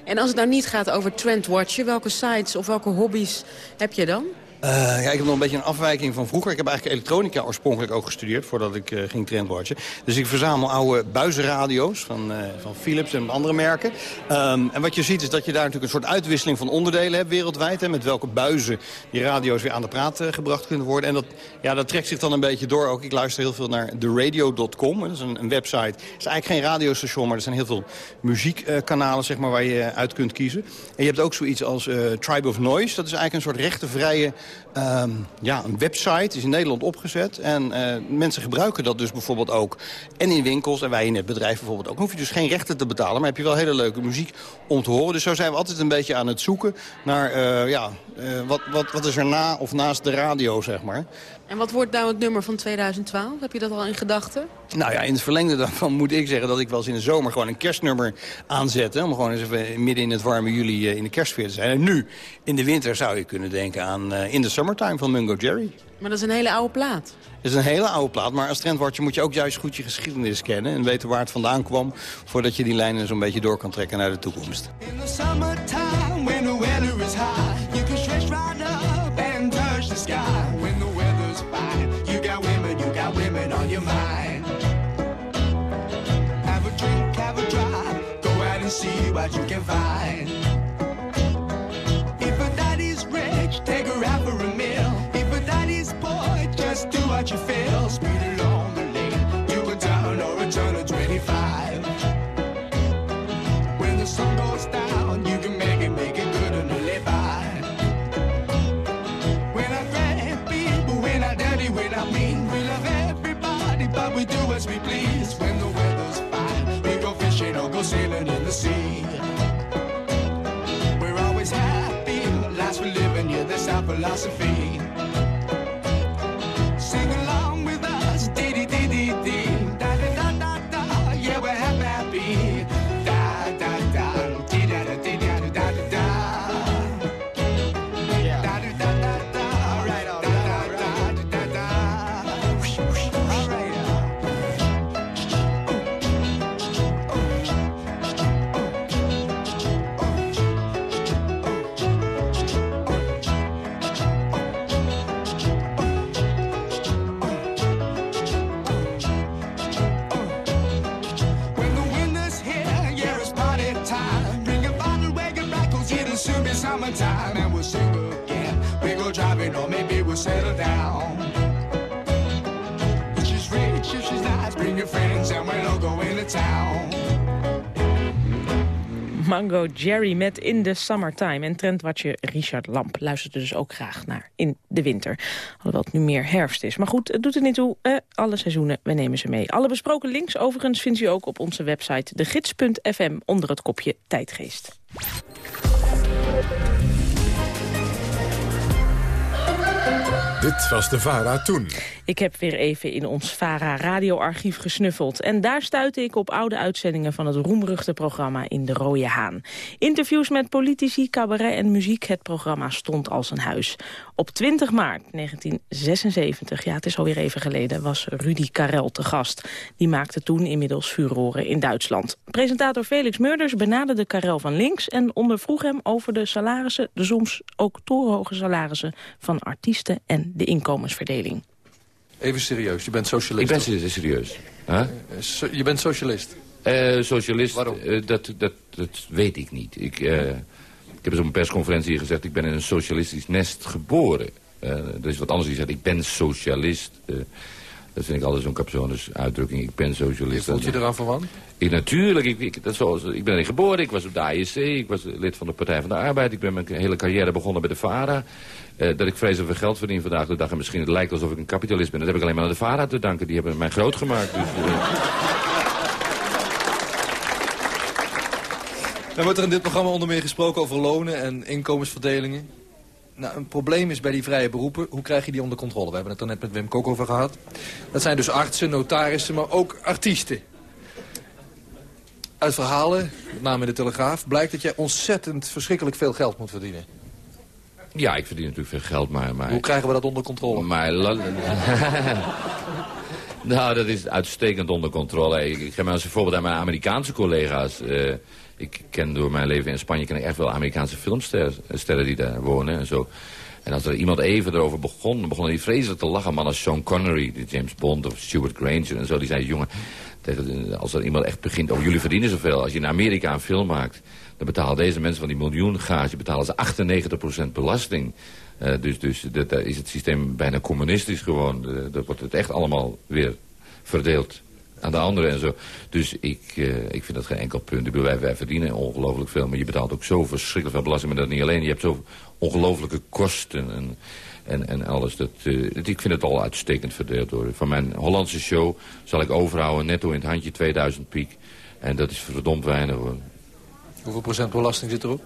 En als het nou niet gaat over trendwatchen, welke sites of welke hobby's heb je dan? Uh, ja, ik heb nog een beetje een afwijking van vroeger. Ik heb eigenlijk elektronica oorspronkelijk ook gestudeerd voordat ik uh, ging trendwatchen. Dus ik verzamel oude buizenradio's van, uh, van Philips en andere merken. Um, en wat je ziet is dat je daar natuurlijk een soort uitwisseling van onderdelen hebt wereldwijd. Hè, met welke buizen die radio's weer aan de praat gebracht kunnen worden. En dat, ja, dat trekt zich dan een beetje door ook. Ik luister heel veel naar theradio.com. Dat is een, een, website. Het is eigenlijk geen radiostation, maar er zijn heel veel muziekkanalen zeg maar, waar je uit kunt kiezen. En je hebt ook zoiets als Tribe of Noise. Dat is eigenlijk een soort rechtenvrije Um, ja, een website is in Nederland opgezet. En uh, mensen gebruiken dat dus bijvoorbeeld ook. En in winkels, en wij in het bedrijf bijvoorbeeld ook. Dan hoef je dus geen rechten te betalen, maar heb je wel hele leuke muziek om te horen. Dus zo zijn we altijd een beetje aan het zoeken naar, uh, ja, uh, wat, wat, wat is er na of naast de radio, zeg maar. En wat wordt nou het nummer van 2012? Heb je dat al in gedachten? Nou ja, in het verlengde daarvan moet ik zeggen dat ik wel eens in de zomer gewoon een kerstnummer aanzet. Om gewoon eens even midden in het warme juli in de kerstsfeer te zijn. En nu, in de winter, zou je kunnen denken aan In the Summertime van Mungo Jerry. Maar dat is een hele oude plaat. Dat is een hele oude plaat, maar als trendwatcher moet je ook juist goed je geschiedenis kennen. En weten waar het vandaan kwam, voordat je die lijnen zo'n beetje door kan trekken naar de toekomst. In the what you feel. Speed along the lane, you can turn or a turn of 25. When the sun goes down, you can make it, make it good and live by. When I grab people, when I dirty, when I mean, we love everybody, but we do as we please. When the weather's fine, we go fishing or go sailing in the sea. We're always happy, last for living, yeah, that's our philosophy. Settle down. She's rich, she's bring your friends, and we'll all go into town. Mango Jerry met In the Summertime. En trendwatcher Richard Lamp luisterde dus ook graag naar In de Winter. Alhoewel het nu meer herfst is. Maar goed, het doet er niet toe. Alle seizoenen, we nemen ze mee. Alle besproken links overigens vindt u ook op onze website... degids.fm onder het kopje Tijdgeest. Dit was de VARA toen. Ik heb weer even in ons VARA radioarchief gesnuffeld. En daar stuitte ik op oude uitzendingen van het roemruchte programma In de Rode Haan. Interviews met politici, cabaret en muziek. Het programma stond als een huis. Op 20 maart 1976, ja het is alweer even geleden, was Rudy Karel te gast. Die maakte toen inmiddels furoren in Duitsland. Presentator Felix Meurders benaderde Karel van links... en ondervroeg hem over de salarissen, de soms ook torenhoge salarissen... van artiesten en de inkomensverdeling. Even serieus, je bent socialist. Ik ben serieus. Huh? So- je bent socialist. Eh, socialist, eh, dat, dat, dat weet ik niet. Ik, eh, ik heb eens op een persconferentie gezegd... ik ben in een socialistisch nest geboren. Eh dat is wat anders gezegd. Ik ben socialist. Eh, dat vind ik altijd zo'n capsones uitdrukking. Ik ben socialist. Voelt je eraan verwant? Ik, natuurlijk. Ik, ik, dat zoals, ik ben erin geboren. Ik was op de AIC. Ik was lid van de Partij van de Arbeid. Ik ben mijn hele carrière begonnen bij de VARA. Eh, dat ik vreselijk veel geld verdien vandaag de dag. En misschien het lijkt alsof ik een kapitalist ben. Dat heb ik alleen maar aan de VARA te danken. Die hebben mij groot gemaakt. Dus, eh, Er wordt er in dit programma onder meer gesproken over lonen en inkomensverdelingen. Nou, een probleem is bij die vrije beroepen, hoe krijg je die onder controle? We hebben het er net met Wim Kok over gehad. Dat zijn dus artsen, notarissen, maar ook artiesten. Uit verhalen, met name in de Telegraaf, blijkt dat jij ontzettend verschrikkelijk veel geld moet verdienen. Ja, ik verdien natuurlijk veel geld, maar... maar Hoe krijgen we dat onder controle? Maar... nou, dat is uitstekend onder controle. Ik, ik geef maar als een voorbeeld aan mijn Amerikaanse collega's. Eh, ik ken door mijn leven in Spanje ken ik echt wel Amerikaanse filmsterren sterren die daar wonen en zo. En als er iemand even erover begon, dan begon hij vreselijk te lachen. Man als Sean Connery, die James Bond of Stuart Granger en zo. Die zei, jongen, als er iemand echt begint... Oh, jullie verdienen zoveel. Als je in Amerika een film maakt... dan betalen deze mensen van die miljoen gage... betalen ze 98% belasting. Eh, dus dus dat, daar is het systeem bijna communistisch gewoon. Uh, dan wordt het echt allemaal weer verdeeld aan de anderen en zo. Dus ik, eh, ik vind dat geen enkel punt. Bedoel, wij, verdienen ongelooflijk veel, maar je betaalt ook zo verschrikkelijk veel belasting. Maar dat niet alleen, je hebt zo ongelooflijke kosten en, en, en alles. Dat, eh, ik vind het al uitstekend verdeeld hoor. Van mijn Hollandse show zal ik overhouden netto in het handje 2000 piek. En dat is verdomd weinig hoor. Hoeveel procent belasting zit erop?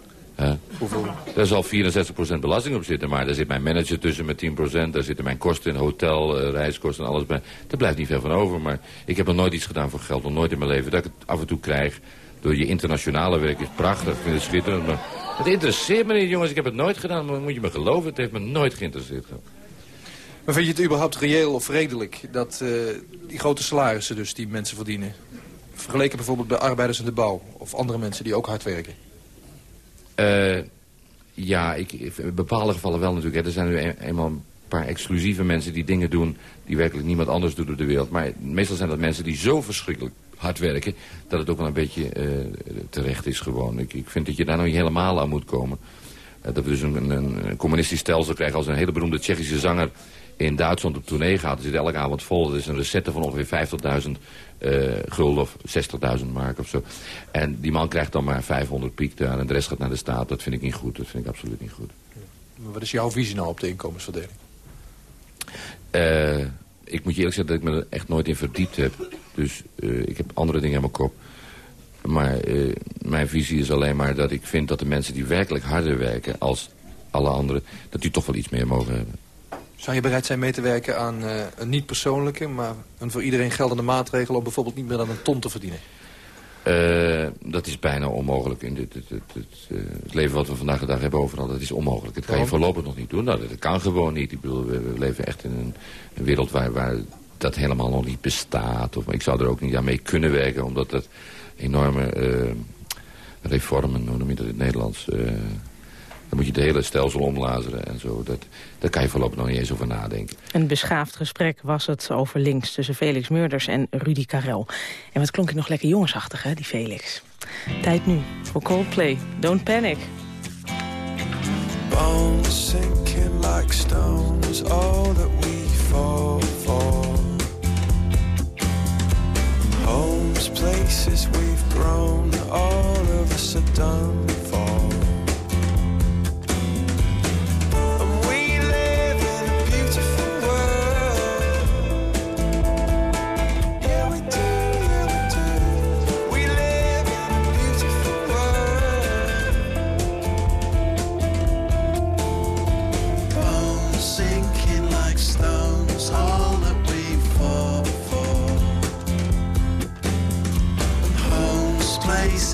Hoeveel? Daar zal 64% belasting op zitten, maar daar zit mijn manager tussen met 10%. Daar zitten mijn kosten in hotel, eh, reiskosten en alles bij. Daar blijft niet veel van over, maar ik heb nog nooit iets gedaan voor geld. Nog nooit in mijn leven. Dat ik het af en toe krijg door je internationale werk is prachtig. Ik vind het schitterend, maar het interesseert me niet, jongens. Ik heb het nooit gedaan, maar moet je me geloven. Het heeft me nooit geïnteresseerd. Maar vind je het überhaupt reëel of redelijk dat eh, die grote salarissen dus die mensen verdienen... vergeleken bijvoorbeeld bij arbeiders in de bouw of andere mensen die ook hard werken? Eh, ja, ik, in bepaalde gevallen wel natuurlijk. Hè. Er zijn nu een- eenmaal paar exclusieve mensen die dingen doen... die werkelijk niemand anders doet op de wereld. Maar meestal zijn dat mensen die zo verschrikkelijk hard werken... dat het ook wel een beetje eh, terecht is gewoon. Ik, ik vind dat je daar nou niet helemaal aan moet komen. Eh, dat we dus een, een, een communistisch stelsel krijgen als een hele beroemde Tsjechische zanger in Duitsland op tournee gaat. Er zit elke avond vol. Dat is een recette van ongeveer 50.000 uh, gulden of 60.000 mark of zo. En die man krijgt dan maar 500 piek daar en de rest gaat naar de staat. Dat vind ik niet goed. Dat vind ik absoluut niet goed. Maar wat is jouw visie nou op de inkomensverdeling? Uh, ik moet je eerlijk zeggen dat ik me er echt nooit in verdiept heb. Dus uh, ik heb andere dingen in mijn kop. Maar uh, mijn visie is alleen maar dat ik vind dat de mensen die werkelijk harder werken als alle anderen... dat die toch wel iets meer mogen hebben. Zou je bereid zijn mee te werken aan uh, een niet persoonlijke... maar een voor iedereen geldende maatregel... om bijvoorbeeld niet meer dan een ton te verdienen? Uh, dat is bijna onmogelijk. In dit, dit, dit, uh, het leven wat we vandaag de dag hebben overal, dat is onmogelijk. Dat kan je voorlopig nog niet doen. Nou, dat kan gewoon niet. Ik bedoel, we, we leven echt in een, een wereld waar, waar, dat helemaal nog niet bestaat. Of, ik zou er ook niet aan mee kunnen werken, omdat dat enorme uh, reformen, hoe noem je dat in het Nederlands... Dan moet je het hele stelsel omlazeren en zo. Dat, daar kan je voorlopig nog niet eens over nadenken. Een beschaafd gesprek was het over links tussen Felix Meurders en Rudy Karel. En wat klonk het nog lekker jongensachtig, hè, die Felix. Tijd nu voor Coldplay. Don't panic. Bones sinking like stones, all that we fall for. Homes, places we've grown, all of us are done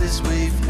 for. places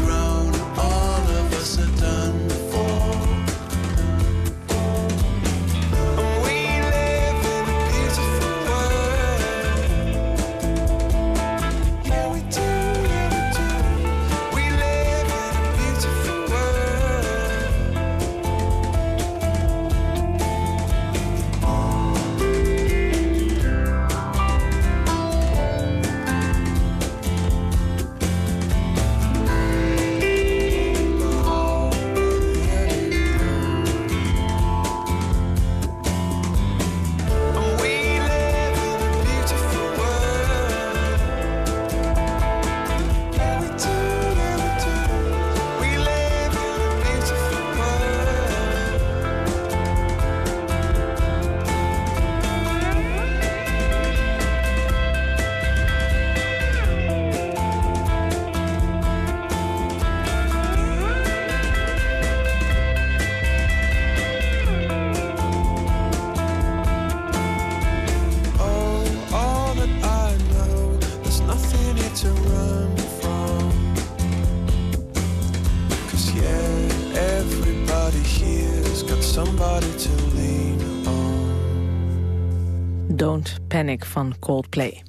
van Coldplay.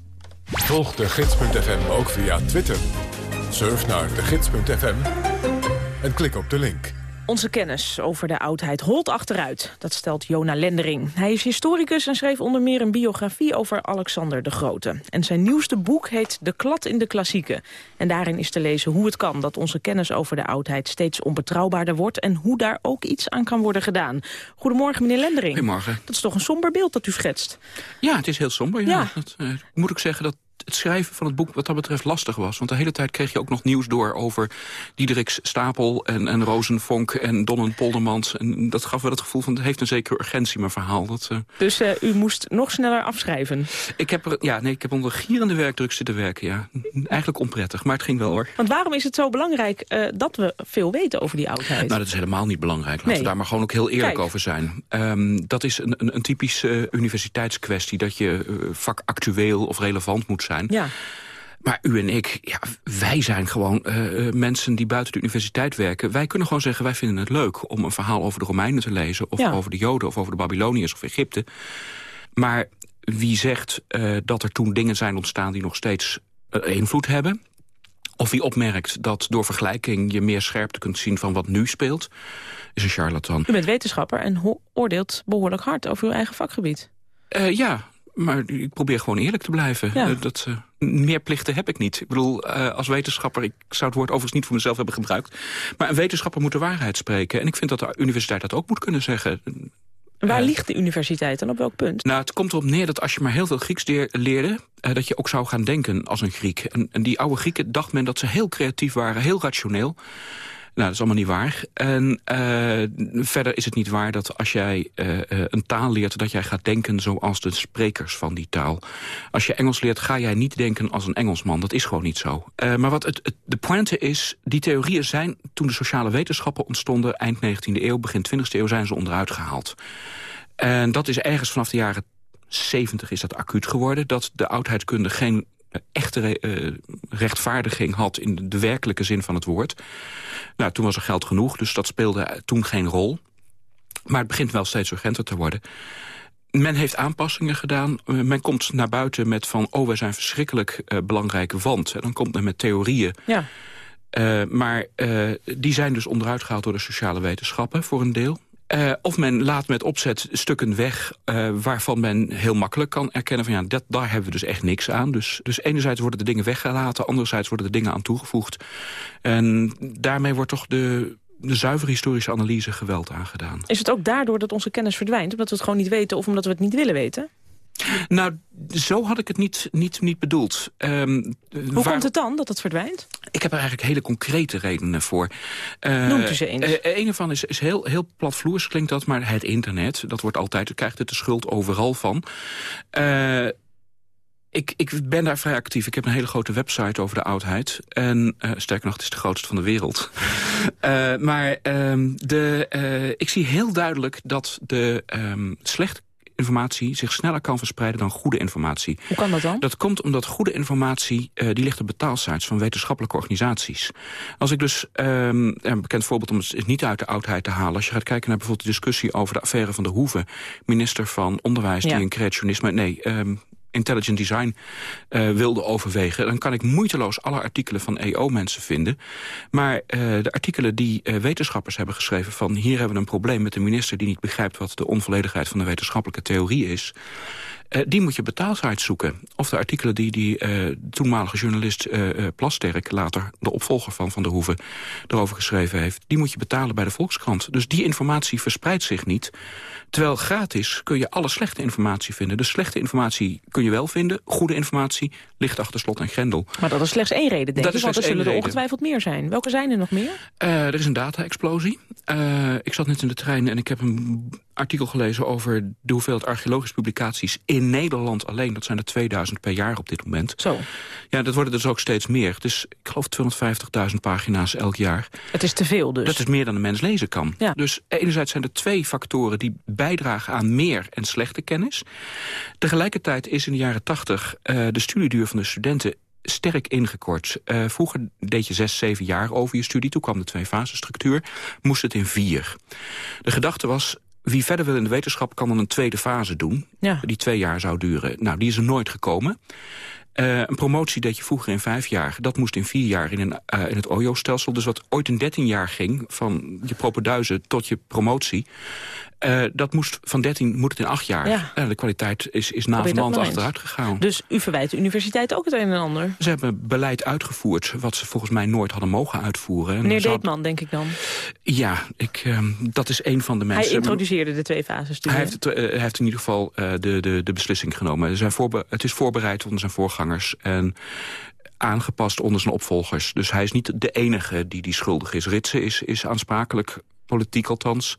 Volg de gids.fm ook via Twitter. Surf naar de gids.fm en klik op de link. Onze kennis over de oudheid holt achteruit, dat stelt Jona Lendering. Hij is historicus en schreef onder meer een biografie over Alexander de Grote. En zijn nieuwste boek heet De Klad in de Klassieken. En daarin is te lezen hoe het kan dat onze kennis over de oudheid steeds onbetrouwbaarder wordt... en hoe daar ook iets aan kan worden gedaan. Goedemorgen, meneer Lendering. Goedemorgen. Dat is toch een somber beeld dat u schetst? Ja, het is heel somber. Ja. Ja. Dat, eh, moet ik zeggen dat het schrijven van het boek wat dat betreft lastig was. Want de hele tijd kreeg je ook nog nieuws door over Diederik Stapel en, en Rozenvonk en Donnen Poldermans. En dat gaf wel het gevoel van het heeft een zekere urgentie, mijn verhaal. Dat, eh, Dus eh, u moest nog sneller afschrijven. ik, heb er, ja, nee, ik heb onder gierende werkdruk zitten werken, ja. Eigenlijk onprettig, maar het ging wel hoor. Want waarom is het zo belangrijk eh, dat we veel weten over die oudheid? Nou, dat is helemaal niet belangrijk. Laten Nee. we daar maar gewoon ook heel eerlijk Kijk. over zijn. Ehm, dat is een, een, een typische universiteitskwestie... dat je eh, vakactueel of relevant moet zijn. Ja. Maar u en ik, ja, wij zijn gewoon eh, eh, mensen die buiten de universiteit werken. Wij kunnen gewoon zeggen, wij vinden het leuk om een verhaal over de Romeinen te lezen... of Ja. over de Joden of over de Babyloniërs of Egypte. Maar wie zegt eh, dat er toen dingen zijn ontstaan die nog steeds invloed hebben... Of wie opmerkt dat door vergelijking je meer scherpte kunt zien van wat nu speelt, is een charlatan. U bent wetenschapper en oordeelt behoorlijk hard over uw eigen vakgebied. Eh, ja, maar ik probeer gewoon eerlijk te blijven. Ja. Eh, dat, eh, meer plichten heb ik niet. Ik bedoel, eh, als wetenschapper, ik zou het woord overigens niet voor mezelf hebben gebruikt... maar een wetenschapper moet de waarheid spreken. En ik vind dat de universiteit dat ook moet kunnen zeggen. Waar ligt de universiteit dan? Op welk punt? Nou, het komt erop neer dat als je maar heel veel Grieks leer- leerde... dat je ook zou gaan denken als een Griek. En, en die oude Grieken dacht men dat ze heel creatief waren, heel rationeel. Nou, dat is allemaal niet waar. En eh, verder is het niet waar dat als jij eh, eh, een taal leert... dat jij gaat denken zoals de sprekers van die taal. Als je Engels leert, ga jij niet denken als een Engelsman. Dat is gewoon niet zo. Maar wat het, de pointe is, die theorieën zijn... toen de sociale wetenschappen ontstonden, eind 19e eeuw... begin 20e eeuw, zijn ze onderuit gehaald. En dat is ergens vanaf de jaren 70 is dat acuut geworden... dat de oudheidkunde geen echte eh, rechtvaardiging had... in de, de werkelijke zin van het woord. Nou, toen was er geld genoeg, dus dat speelde toen geen rol. Maar het begint wel steeds urgenter te worden. Men heeft aanpassingen gedaan. Eh, men komt naar buiten met van... oh, wij zijn verschrikkelijk eh, belangrijk, want... En dan komt men met theorieën Ja. maar die zijn dus onderuit gehaald door de sociale wetenschappen voor een deel. Eh, of men laat met opzet stukken weg eh, waarvan men heel makkelijk kan erkennen van ja, dat, daar hebben we dus echt niks aan. Dus, dus enerzijds worden de dingen weggelaten, anderzijds worden de dingen aan toegevoegd. En daarmee wordt toch de, de historische analyse geweld aangedaan. Is het ook daardoor dat onze kennis verdwijnt? Omdat we het gewoon niet weten of omdat we het niet willen weten? Nou, zo had ik het niet, niet, niet bedoeld. Ehm, Hoe waar- komt het dan dat het verdwijnt? Ik heb er eigenlijk hele concrete redenen voor. Eh, Noemt u ze eens. eh, een ervan is, is heel, heel platvloers klinkt dat, maar het internet, dat wordt altijd, krijgt het de schuld overal van. Eh, ik, ik ben daar vrij actief. Ik heb een hele grote website over de oudheid. En eh, sterker nog, het is de grootste van de wereld. Eh, maar ehm, de, eh, ik zie heel duidelijk dat de ehm, slechte informatie zich sneller kan verspreiden dan goede informatie. Hoe kan dat dan? Dat komt omdat goede informatie, eh, die ligt op betaalsites van wetenschappelijke organisaties. Als ik dus, ehm, een bekend voorbeeld om het niet uit de oudheid te halen... als je gaat kijken naar bijvoorbeeld de discussie over de affaire van de Hoeve... minister van Onderwijs Ja. die een creationisme... nee, ehm, intelligent design eh, wilde overwegen... dan kan ik moeiteloos alle artikelen van EO-mensen vinden. Maar eh, de artikelen die eh, wetenschappers hebben geschreven... van hier hebben we een probleem met de minister... die niet begrijpt wat de onvolledigheid van de wetenschappelijke theorie is... die moet je betaalsites zoeken. Of de artikelen die die toenmalige journalist Plasterk... later de opvolger van Van der Hoeven erover geschreven heeft... die moet je betalen bij de Volkskrant. Dus die informatie verspreidt zich niet. Terwijl gratis kun je alle slechte informatie vinden. De slechte informatie kun je wel vinden. Goede informatie ligt achter slot en grendel. Maar dat is slechts één reden, denk Dat ik. is Want er zullen er ongetwijfeld meer zijn. Welke zijn er nog meer? Eh, er is een data-explosie. Eh, ik zat net in de trein en ik heb een artikel gelezen over de hoeveelheid archeologische publicaties in Nederland alleen. Dat zijn er 2000 per jaar op dit moment. Zo. Ja, dat worden dus ook steeds meer. Dus ik geloof 250.000 pagina's elk jaar. Het is te veel dus. Dat is meer dan een mens lezen kan. Ja. Dus enerzijds zijn er twee factoren die bijdragen aan meer en slechte kennis. Tegelijkertijd is in de jaren 80 eh, de studieduur van de studenten sterk ingekort. Eh, vroeger deed je zes, zeven jaar over je studie. Toen kwam de twee-fasenstructuur. Moest het in vier. De gedachte was... Wie verder wil in de wetenschap kan dan een tweede fase doen. Ja. Die twee jaar zou duren. Nou, die is er nooit gekomen. Eh, een promotie deed je vroeger in vijf jaar. Dat moest in vier jaar in, een, in het OJO-stelsel. Dus wat ooit in dertien jaar ging, van je propeduize tot je promotie... eh, dat moest van 13 moet het in acht jaar. Ja. Eh, de kwaliteit is, is na Probeer dat van eens. achteruit gegaan. Dus u verwijt de universiteit ook het een en ander. Ze hebben beleid uitgevoerd wat ze volgens mij nooit hadden mogen uitvoeren. En Meneer Deetman, denk ik dan. Ja, ik, ehm, dat is een van de mensen. Hij introduceerde de twee fases Hij heeft, het, eh, hij heeft in ieder geval de, de, de beslissing genomen. Zijn voorbe- het is voorbereid onder zijn voorgangers en aangepast onder zijn opvolgers. Dus hij is niet de enige die die schuldig is. Ritsen is, is aansprakelijk, politiek althans...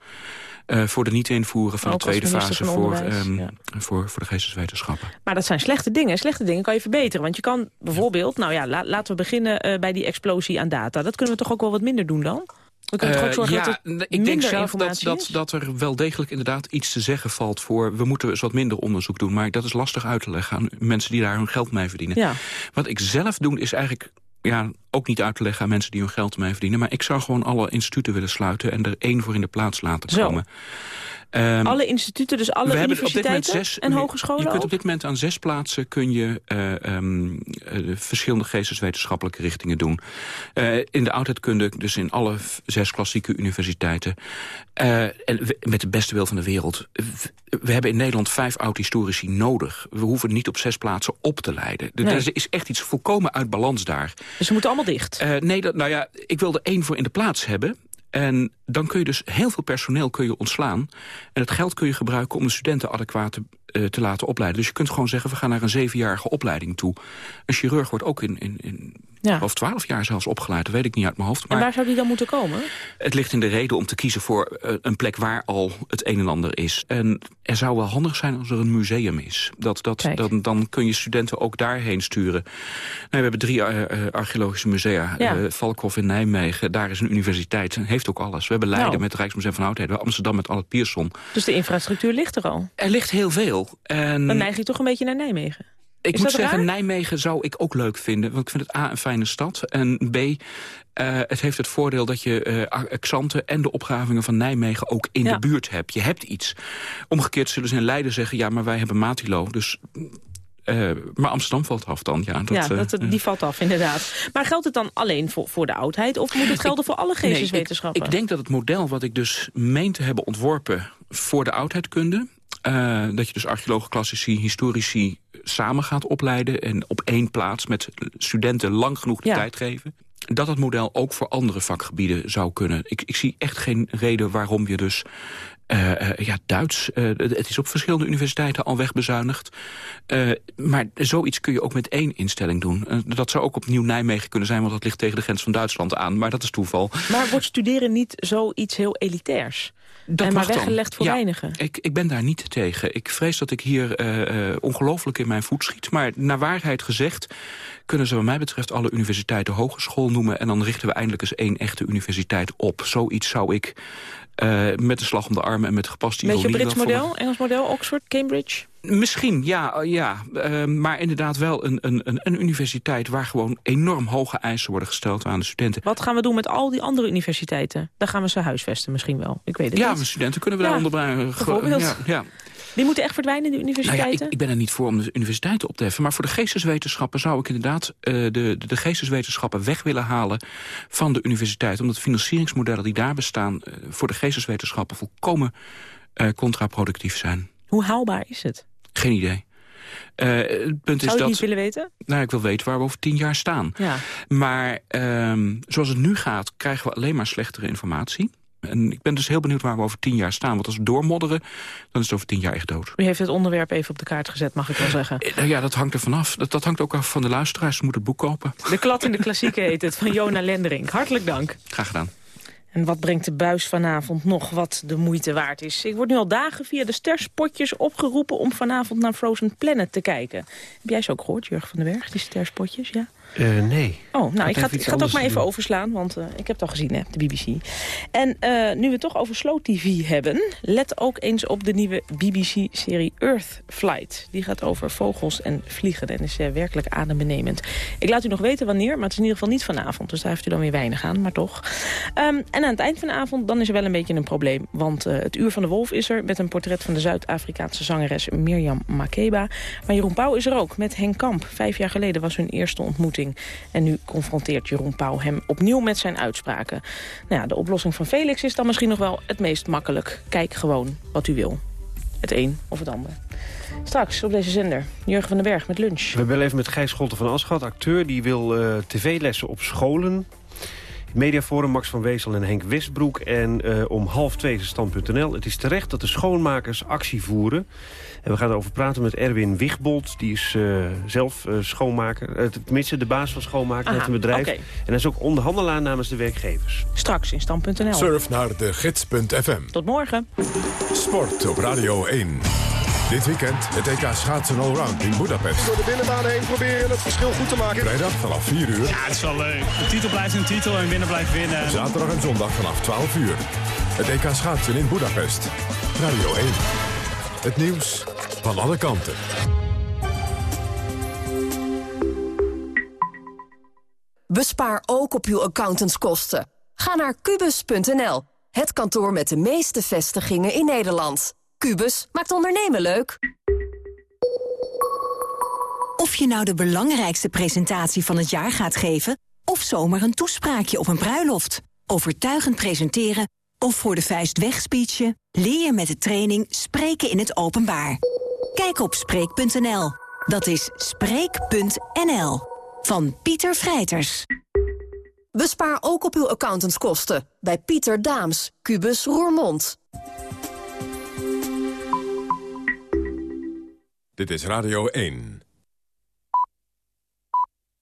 eh, voor de niet invoeren van Ook de tweede fase voor, Onderwijs, ehm, ja. voor, voor de geesteswetenschappen. Maar dat zijn slechte dingen. Slechte dingen kan je verbeteren. Want je kan bijvoorbeeld, nou ja, la- laten we beginnen eh, bij die explosie aan data. Dat kunnen we toch ook wel wat minder doen dan? We kunnen toch ook Eh, zorgen ja, dat er ik denk zelf dat, dat, dat er wel degelijk inderdaad iets te zeggen valt voor... we moeten eens wat minder onderzoek doen. Maar dat is lastig uit te leggen aan mensen die daar hun geld mee verdienen. Ja. Wat ik zelf doe is eigenlijk ja, ook niet uit te leggen aan mensen die hun geld ermee verdienen. Maar ik zou gewoon alle instituten willen sluiten en er één voor in de plaats laten Zo. Ehm, alle instituten, dus alle universiteiten zes, en hogescholen Je kunt op dit moment aan zes plaatsen kun je eh, ehm, eh, verschillende geesteswetenschappelijke richtingen doen. Eh, in de oudheidkunde, dus in alle zes klassieke universiteiten. En we- met de beste wil van de wereld. We hebben in Nederland vijf oud-historici nodig. We hoeven niet op zes plaatsen op te leiden. Er Nee. er is echt iets volkomen uit balans daar. Dus ze moeten allemaal dicht? Nee, dat, nou ja, ik wil er één voor in de plaats hebben. En dan kun je dus heel veel personeel kun je ontslaan. En het geld kun je gebruiken om de studenten adequaat te, eh, te laten opleiden. Dus je kunt gewoon zeggen, we gaan naar een zevenjarige opleiding toe. Een chirurg wordt ook in, in, in Ja. of twaalf jaar zelfs opgeleid. Dat weet ik niet uit mijn hoofd. En Maar waar zou die dan moeten komen? het ligt in de reden om te kiezen voor eh, een plek waar al het een en ander is. En er zou wel handig zijn als er een museum is. Dat, dat, dan, dan kun je studenten ook daarheen sturen. Nou, we hebben drie eh, eh, archeologische musea. Ja. Valkhof in Nijmegen, daar is een universiteit. Heeft ook alles. We hebben Leiden Nou. met het Rijksmuseum van Oudheden. Amsterdam met Albert Pierson. Dus de infrastructuur ligt er al. Er ligt heel veel. En Dan neig je toch een beetje naar Nijmegen. Ik Is moet zeggen, raar? Nijmegen zou ik ook leuk vinden. Want ik vind het A, een fijne stad. En B, eh, het heeft het voordeel dat je eh Xanten en de opgravingen van Nijmegen ook in Ja. de buurt hebt. Je hebt iets. Omgekeerd zullen ze in Leiden zeggen, ja, maar wij hebben Matilo. Dus, eh, maar Amsterdam valt af dan. Ja, dat, ja, dat, die valt af, inderdaad. Maar geldt het dan alleen voor, voor de oudheid? Of moet het gelden voor alle Nee, geesteswetenschappen? ik, ik denk dat het model wat ik dus meen te hebben ontworpen voor de oudheidkunde... eh, dat je dus archeologen, klassici, historici samen gaat opleiden... en op één plaats met studenten lang genoeg de Ja. tijd geven... dat het model ook voor andere vakgebieden zou kunnen. Ik, ik zie echt geen reden waarom je dus... eh, eh, ja, Duits, eh, het is op verschillende universiteiten al wegbezuinigd. Eh, maar zoiets kun je ook met één instelling doen. Dat zou ook opnieuw Nijmegen kunnen zijn... want dat ligt tegen de grens van Duitsland aan. Maar dat is toeval. Maar wordt studeren niet zoiets heel elitairs? Dat en maar weggelegd voor Ja, weinigen? Ik, ik ben daar niet tegen. Ik vrees dat ik hier eh, ongelooflijk in mijn voet schiet. Maar naar waarheid gezegd kunnen ze wat mij betreft alle universiteiten hogeschool noemen... en dan richten we eindelijk eens één echte universiteit op. Zoiets zou ik met de slag om de armen en met gepaste Beetje ironie... Brits wel voor- model, Engels model, Oxford, Cambridge? Misschien, ja, eh, ja eh, maar inderdaad wel een, een, een, universiteit... waar gewoon enorm hoge eisen worden gesteld aan de studenten. Wat gaan we doen met al die andere universiteiten? Daar gaan we ze huisvesten misschien wel. Ik weet het Ja, niet. mijn studenten kunnen we Ja, daar onderbrengen. Ja, ja. Die moeten echt verdwijnen, de Nou ja, universiteiten? ik, ik ben er niet voor om de universiteiten op te heffen. Maar voor de geesteswetenschappen zou ik inderdaad eh, de, de, geesteswetenschappen weg willen halen van de universiteit. Omdat de financieringsmodellen die daar bestaan eh, voor de geesteswetenschappen volkomen eh, contraproductief zijn. Hoe haalbaar is het? Geen idee. Eh, het punt Zou is je dat... niet willen weten? Nou, ik wil weten waar we over tien jaar staan. Ja. Maar ehm, zoals het nu gaat, krijgen we alleen maar slechtere informatie. En ik ben dus heel benieuwd waar we over tien jaar staan. Want als we doormodderen, dan is het over tien jaar echt dood. U heeft het onderwerp even op de kaart gezet, mag ik wel zeggen. Eh, nou ja, dat hangt er vanaf. Dat, dat hangt ook af van de luisteraars. Ze moeten het boek kopen. De klad in de klassieke heet het, van Jona Lenderink. Hartelijk dank. Graag gedaan. En wat brengt de buis vanavond nog wat de moeite waard is? Ik word nu al dagen via de sterspotjes opgeroepen om vanavond naar Frozen Planet te kijken. Heb jij ze ook gehoord, Jurgen van den Berg, die sterspotjes? Ja? Eh, nee. Oh, nou, ik ga, het- ik iets ga het ook maar even doen. overslaan, want eh, ik heb het al gezien, hè, de BBC. En eh, nu we het toch over Slow TV hebben... let ook eens op de nieuwe BBC-serie Earth Flight. Die gaat over vogels en vliegen en is werkelijk adembenemend. Ik laat u nog weten wanneer, maar het is in ieder geval niet vanavond. Dus daar heeft u dan weer weinig aan, maar toch. Ehm, en aan het eind van de avond dan is er wel een beetje een probleem. Want het Uur van de Wolf is er met een portret van de Zuid-Afrikaanse zangeres Mirjam Makeba. Maar Jeroen Pauw is er ook met Henk Kamp. Vijf jaar geleden was hun eerste ontmoeting. En nu confronteert Jeroen Pauw hem opnieuw met zijn uitspraken. Nou ja, de oplossing van Felix is dan misschien nog wel het meest makkelijk. Kijk gewoon wat u wil. Het een of het ander. Straks op deze zender, Jurgen van den Berg met lunch. We bellen even met Gijs Scholten van Aschat, acteur. Die wil eh, tv-lessen op scholen. Mediaforum Max van Wezel en Henk Westbroek. En eh, om half twee is stand.nl. Het is terecht dat de schoonmakers actie voeren. En we gaan erover praten met Erwin Wigbold. Die is eh, zelf eh, schoonmaker. Eh, tenminste, de baas van schoonmaker. Heeft een bedrijf. En hij is ook onderhandelaar namens de werkgevers. Straks in stand.nl. Surf naar de gids.fm. Tot morgen. Sport op Radio 1. Dit weekend het EK schaatsen allround in Budapest. Door de binnenbaan heen proberen het verschil goed te maken. Vrijdag vanaf 4 uur. Ja, het is wel leuk. De titel blijft een titel en winnen blijft winnen. Zaterdag en zondag vanaf 12 uur. Het EK schaatsen in Budapest. Radio 1. Het nieuws van alle kanten. Bespaar ook op uw accountantskosten. Ga naar kubus.nl, het kantoor met de meeste vestigingen in Nederland. Kubus maakt ondernemen leuk. Of je nou de belangrijkste presentatie van het jaar gaat geven... of zomaar een toespraakje op een bruiloft. Overtuigend presenteren of voor de vuist wegspeechen... leer je met de training Spreken in het Openbaar. Kijk op Spreek.nl. Dat is Spreek.nl. Van Pieter Vrijters. Bespaar ook op uw accountantskosten bij Pieter Daams, Kubus Roermond. Dit is Radio 1.